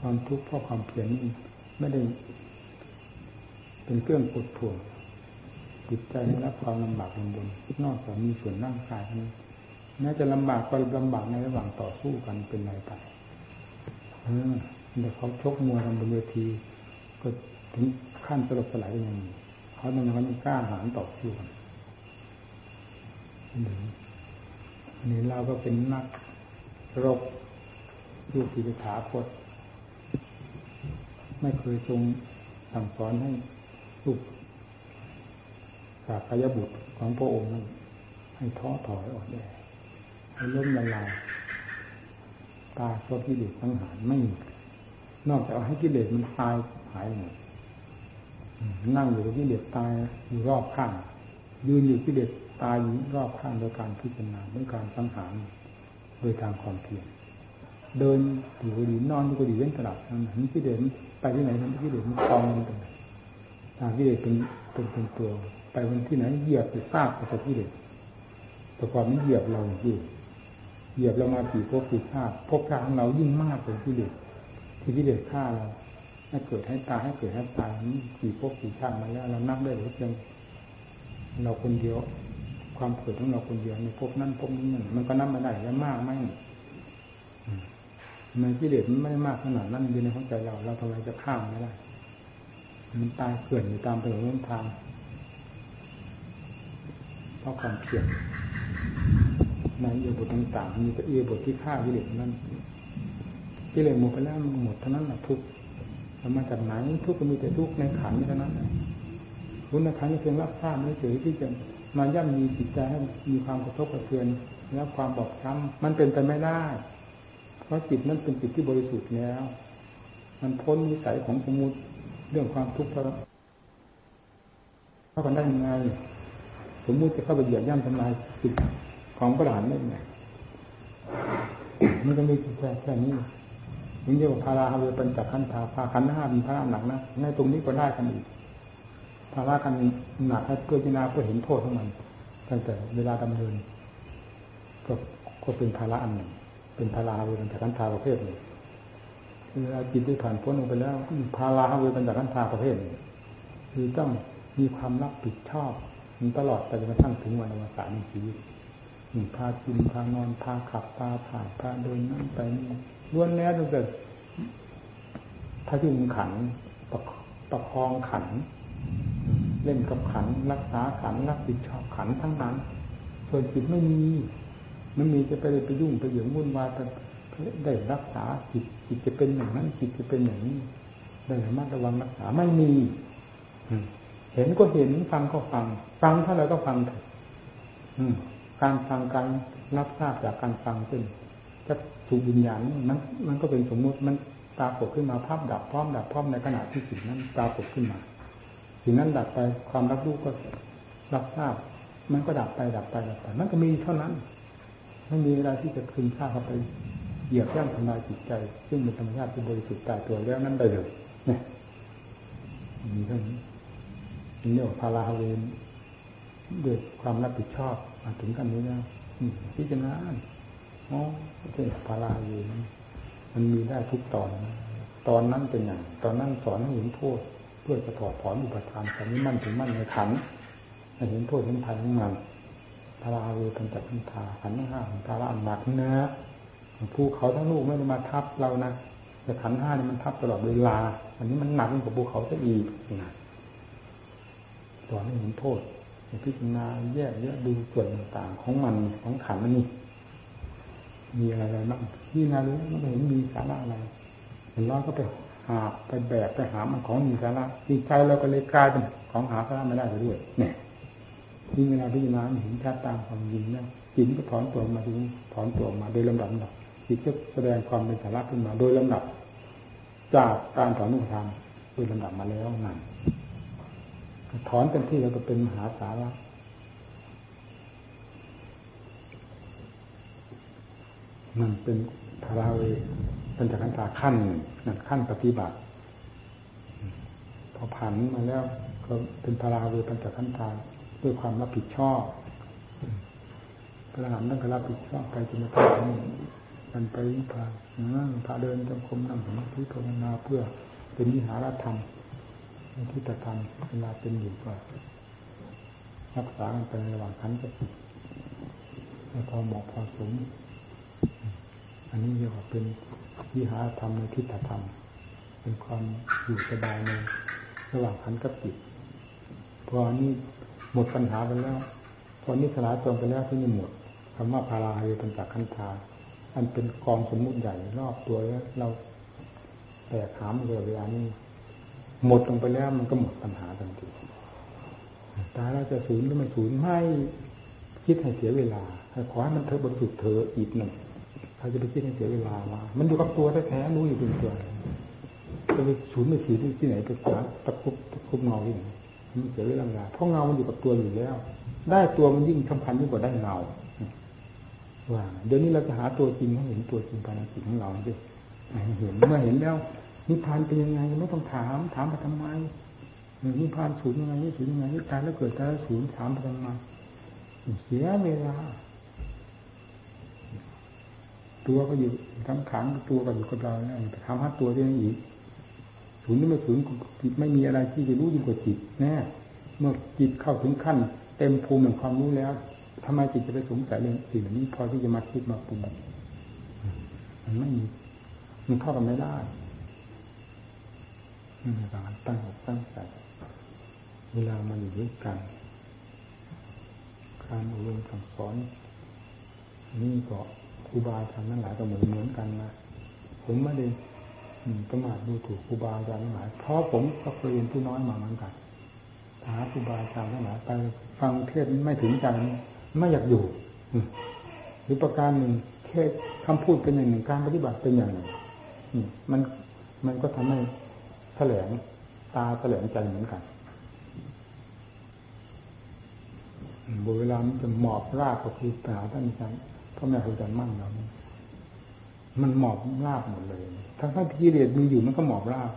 ความทุกข์เพราะความเพียรนี่ไม่ได้ เป็นเครื่องกดถ่วงจิตใจได้รับความลำบากลำบนนอกจากมีส่วนร่างกายนี้แม้จะลำบากก็ลำบากในระหว่างต่อสู้กันเป็นไรไปเออแต่เขาชกมวยกันบนเวที ก็ถึงขั้นสลบสลายยังมี เขาต้องมันกล้าหาญต่อสู้นนี่เราก็เป็นนักรบลูกศิษถาคตไม่เคยทรงสั่งสอนให้ลูกสากยบุตรของพระองค์นั้นให้ท้อถอยอ่อนแอให้ล้มละลายตาเพราะกิเลสทั้งหารไม่มีนอกจากให้กิเลสมันตายหายหมด นั่งอยู่กับกิเลสตายอยู่รอบข้างยืนอยู่กิเลสตายอยู่รอบข้างโดยการพิจารณาด้วยการสังหารโดยทางความเพียรเดินอยู่ก็ดีนอนอยู่ก็ดีเว้นตลับนั้นเห็นกิเลสไปที่ไหนนั้นกิเลสมันกองมันไปทางกิเลสเป็นเป็นเป็นตัว ไปวันที่ไหนเหยียบไปซากไปกับกิเลสแต่ความนี้เหยียบเราอยู่เหยียบเรามาสี่ภพสี่ชาติภพชาติของเรายิ่งมากกว่ากิเลสที่กิเลสฆ่าเรา ให้เกิดให้ตายให้เกิดให้ตายนี่สี่ภพสี่ชาติมาแล้วเรานับได้หรือเพียงเราคนเดียว ความเกิดของเราคนเดียวในภพนั้นภพนี้มันก็นับไม่ได้แล้วมากไหมมันกิเลสมันไม่ได้มากขนาดนั้นอยู่ในหัวใจเราเราทำไมจะข้ามไม่ได้ มันตายเกลื่อนอยู่ตามไปหนทางเพราะความเพียรในเอียบทต่างๆมีแต่เอียบทที่ฆ่ากิเลสนั้นกิเลสหมดไปแล้วมันหมดเท่านั้นแหละทุกข์ มันมาจากไหน ทุกข์ก็มีแต่ทุกข์ในขันนี้เท่านั้นคุณในขันนี้เพียงรับทราบไม่เฉยที่จะมาย่ำมีจิตใจให้มีความกระทบกระเทือนแล้วความบอบช้ำมันเป็นไปไม่ได้ เพราะจิตนั้นเป็นจิตที่บริสุทธิ์แล้ว มันพ้นวิสัยของสมุติเรื่องความทุกข์เพราะเข้ากันได้ยังไงสมมุติจะเข้าไปเหยียบย่ำทำลายจิตของประหลาดได้ยังไงมันก็มีแค่แค่นี้ นี่เรียกว่าพาราฮาเวเป็นจากขันธาพาขันห้ามีพระหนักนะในตรงนี้ก็ได้กันอีกภาระกันหนักให้เพื่อพิจารณาเพื่อเห็นโทษของมันตั้งแต่เวลาดำเนิน ก็ก็เป็นภาระอันหนึ่ง เป็นภาราเวเป็นจากขันธาประเภทหนึ่งเวลาจิตได้ผ่านพ้นลงไปแล้วภาราเวเป็นจากขันธาประเภทคือต้องมีความรับผิดชอบมันตลอดไปจนกระทั่งถึงวันอวสานในชีวิตพากินพานอนพาขับพาผ่านพาเดินนั่งไปนี่ล้วนแล้วตั้งแต่พยุงขันประประคองขัน เล่นกับขัน รักษาขันรับผิดชอบขันทั้งนั้น ส่วนจิตไม่มีมันมีจะไปไปยุ่งไปเหยื่อวุ่นวายแต่ได้รักษาจิตจิตจะเป็นอย่างนั้นจิตจะเป็นอย่างนี้ได้ระมัดระวังรักษาไม่มีเห็นก็เห็นฟังก็ฟัง ฟังเท่าไรก็ฟังเถอะการฟังการรับทราบจากการฟังเป็น จะถูกวิญญาณนั้นมันก็เป็นสมมุติมันปรากฏขึ้นมาภาพดับพร้อมดับพร้อมในขณะที่สิ่งนั้นปรากฏขึ้นมาสิ่งนั้นดับไปความรับรู้ก็รับทราบ มันก็ดับไปดับไปดับไปมันก็มีเท่านั้นไม่มีอะไรที่จะคืนค่าเข้าไปเหยียบย่ำทำลายจิตใจ ซึ่งเป็นธรรมชาติที่บริสุทธิ์ตายตัวแล้วนั้นได้เลยเนี่ยมีเท่านี้นี่เรียกว่าพาราฮาเวนด้วยความรับผิดชอบมาถึงกันนี้แล้วพิจารณา อ๋อเป็นพาราเวนมันมีได้ทุกตอน ตอนนั้นเป็นอย่าง ตอนนั้นสอนให้เห็นโทษ เพื่อจะถอดถอนอุปทานตอนนี้มั่นถึงมั่นในขันให้เห็นโทษเห็นภัยของมันพาราเวปัญจพันธาขันห้าของพาราอันหนักนะภูเขาทั้งลูกไม่ได้มาทับเรานะแต่ขันห้านี่มันทับตลอดเวลา อันนี้มันหนักกว่าภูเขาซะอีกนะสอนให้เห็นโทษพิจารณาแยกแยะดูส่วนต่างๆของมันของขันมันนี่ มีอะไรบ้างที่นารู้ไม่เห็นมีสาระอะไรเห็นร้อนก็ไปหาไปแบกไปหามันของมีสาระจิตใจเราก็เลยกลายเป็นของหาสาระไม่ได้ไปด้วยเนี่ยยิ่งเวลาพิจารณาเห็นชัดตามความจริงนะจิตก็ถอนตัวมาดูถอนตัวมาโดยลำดับดับจิตก็แสดงความเป็นสาระขึ้นมา โดยลำดับ จากการถอนนุทานโดยลำดับมาแล้วนั่นถอนเต็มที่แล้วก็เป็นมหาสาระ นั่นเป็นพราเวเป็นจักรันตาขั้นนั่นขั้นปฏิบัติ พอผันมาแล้วก็เป็นพราเวเป็นจักรันตาด้วยความรับผิดชอบพระหันต้องรับผิดชอบไปจนกระทั่งมันไปพาพาเดินจงกรมนั่งสมาธิภาวนาเพื่อเป็นวิหารธรรมที่ตธรรมเวลาเป็นอยู่ก็รักษากันไประหว่างขันกับจิตพอเหมาะพอสม อันนี้เรียกว่าเป็นวิหารธรรมในทิฏฐธรรม เป็นความอยู่สบายในระหว่างขันกับจิตพอนี้หมดปัญหาไปแล้ว พอนี้สลายตัวไปแล้วที่นี่หมดคำว่าพาราเฮเป็นจากขันธาอันเป็นกองสมมุติใหญ่รอบตัวแล้วเราแตกหามเลยเวลานี้หมดลงไปแล้วมันก็หมดปัญหาทันทีตายแล้วจะสูญหรือไม่สูญไม่คิดให้เสียเวลาขอให้มันเธอบริสุทธิ์เธออีกหนึ่ง ใครจะไปคิดให้เสียเวลาว่ามันอยู่กับตัวแท้ๆรู้อยู่เป็นตัวจะไปสูญไม่สูญที่ไหนไปหาตะคุบตะคุบเงาที่ไหนมันเสียเวลาเพราะเงามันอยู่กับตัวอยู่แล้ว ได้ตัวมันยิ่งสำคัญยิ่งกว่าได้เงาว่า เดี๋ยวนี้เราจะหาตัวจริงให้เห็นตัวจริงภายในจิตของเราดิเห็นเมื่อเห็นแล้วนิพพานเป็นยังไงไม่ต้องถาม ถามไปทำไมนิพพานสูญยังไงนี่สูญยังไงนี่ตายแล้วเกิดตายแล้วสูญถามไปทำไมเสียเวลา ตัวก็อยู่ทั้งขังตัวก็อยู่กับเราแล้วทำให้ตัวที่นั่นอีกสูญหรือไม่สูญจิตไม่มีอะไรที่จะรู้ยิ่งกว่าจิตแน่เมื่อจิตเข้าถึงขั้น เต็มภูมิแห่งความรู้แล้วทำไมจิตจะไปสงสัยเรื่องสิ่งนี้พอที่จะมาคิดมาปรุงมันไม่มีมันเข้ากันไม่ได้นี่การตั้งอกตั้งใจเวลามาอยู่ด้วยกันการอบรมสั่งสอนนี่ก็ ครูบาอาจารย์ทั้งหลายก็เหมือนเหมือนกันนะผมไม่ได้ประมาทดูถูกครูบาอาจารย์ทั้งหลายเพราะผมก็เคยเรียนผู้น้อยมาเหมือนกันหาครูบาอาจารย์ทั้งหลายไปฟังเทศไม่ถึงใจไม่อยากอยู่หรือประการหนึ่งเทศคำพูดเป็นอย่างหนึ่งการปฏิบัติเป็นอย่างหนึ่งมันมันก็ทำให้แถลงตาแถลงใจเหมือนกันบเวลามันจะหมอบราบก็คือปหาท่านอาจารย์ พ่อแม่ครูอาจารย์มั่นเรานี่มันหมอบราบหมดเลย ทั้งทั้งที่เรียนมีอยู่มันก็หมอบราบ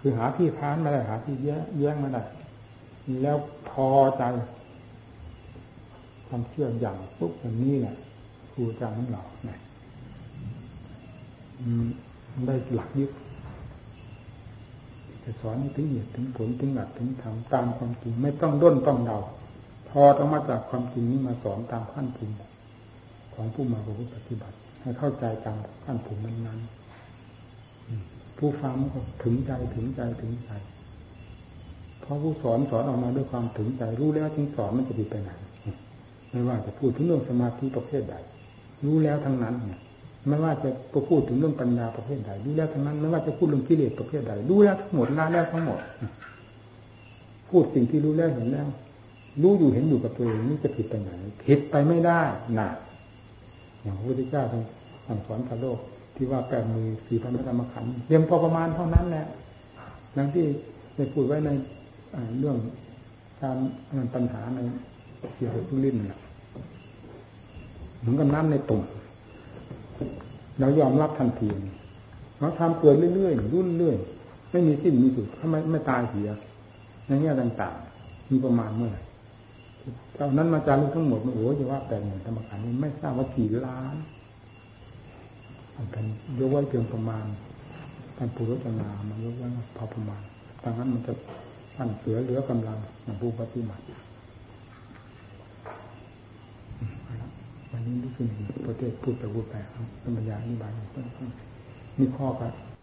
คือหาที่พานไม่ได้หาที่แย้แย้งไม่ได้แล้วพอใจความเชื่ออย่างปุ๊บอย่างนี้แหละครูอาจารย์ของเราเนี่ยได้หลักยึดจะสอนถึงเหตุถึงผลถึงหลักถึงธรรมตามความจริงไม่ต้องด้นต้องเดาพอต้องมาจากความจริงนี้มาสอนตามขั้นภูมิ ของผู้มาประพฤติปฏิบัติ ให้เข้าใจตามขั้นภูมินั้นๆผู้ฟังก็ถึงใจถึงใจถึงใจ เพราะผู้สอนสอนออกมาด้วยความถึงใจ รู้แล้วจึงสอนมันจะดีไปไหนไม่ว่าจะพูดถึงเรื่องสมาธิประเภทใด รู้แล้วทั้งนั้นเนี่ยไม่ว่าจะพูดถึงเรื่องปัญญาประเภทใดรู้แล้วทั้งนั้นไม่ว่าจะพูดเรื่องกิเลสประเภทใดรู้แล้วทั้งหมดละแล้วทั้งหมด พูดสิ่งที่รู้แล้วเห็นแล้วรู้อยู่เห็นอยู่กับตัวเองนี่จะผิดไปไหนผิดไปไม่ได้หนัก อย่างพระพุทธเจ้าสั่งสอนพระโลก ที่ว่าแปดมือสี่พันธรรมขันธ์เพียงพอประมาณเท่านั้นแหละดังที่ได้พูดไว้ในเรื่องการปัญหาในเกี่ยวกับลิ้นเหมือนกับน้ำในตุ่มเรายอมรับทันทีเราทำเกิดเรื่อยๆรุ่นเรื่อยไม่มีสิ้นมีสุดถ้าไม่ไม่ตายเสียในแง่ต่างๆ มีประมาณเมื่อไหร่ ตอนนั้นมาจารึกทั้งหมดโอ้โหจะว่าแปดหมื่นธรรมขันธ์ไม่ทราบว่ากี่ล้านมันเป็นยกไว้เพียงประมาณท่านปุรุษนามันยกไว้พอประมาณดังนั้นมันจะปั้นเสือเหลือกำลังในผู้ปฏิบัติวันนี้รู้สึกประเทศพูดไปพูดไปครับธรรมยาอธิบายมีข้อครับ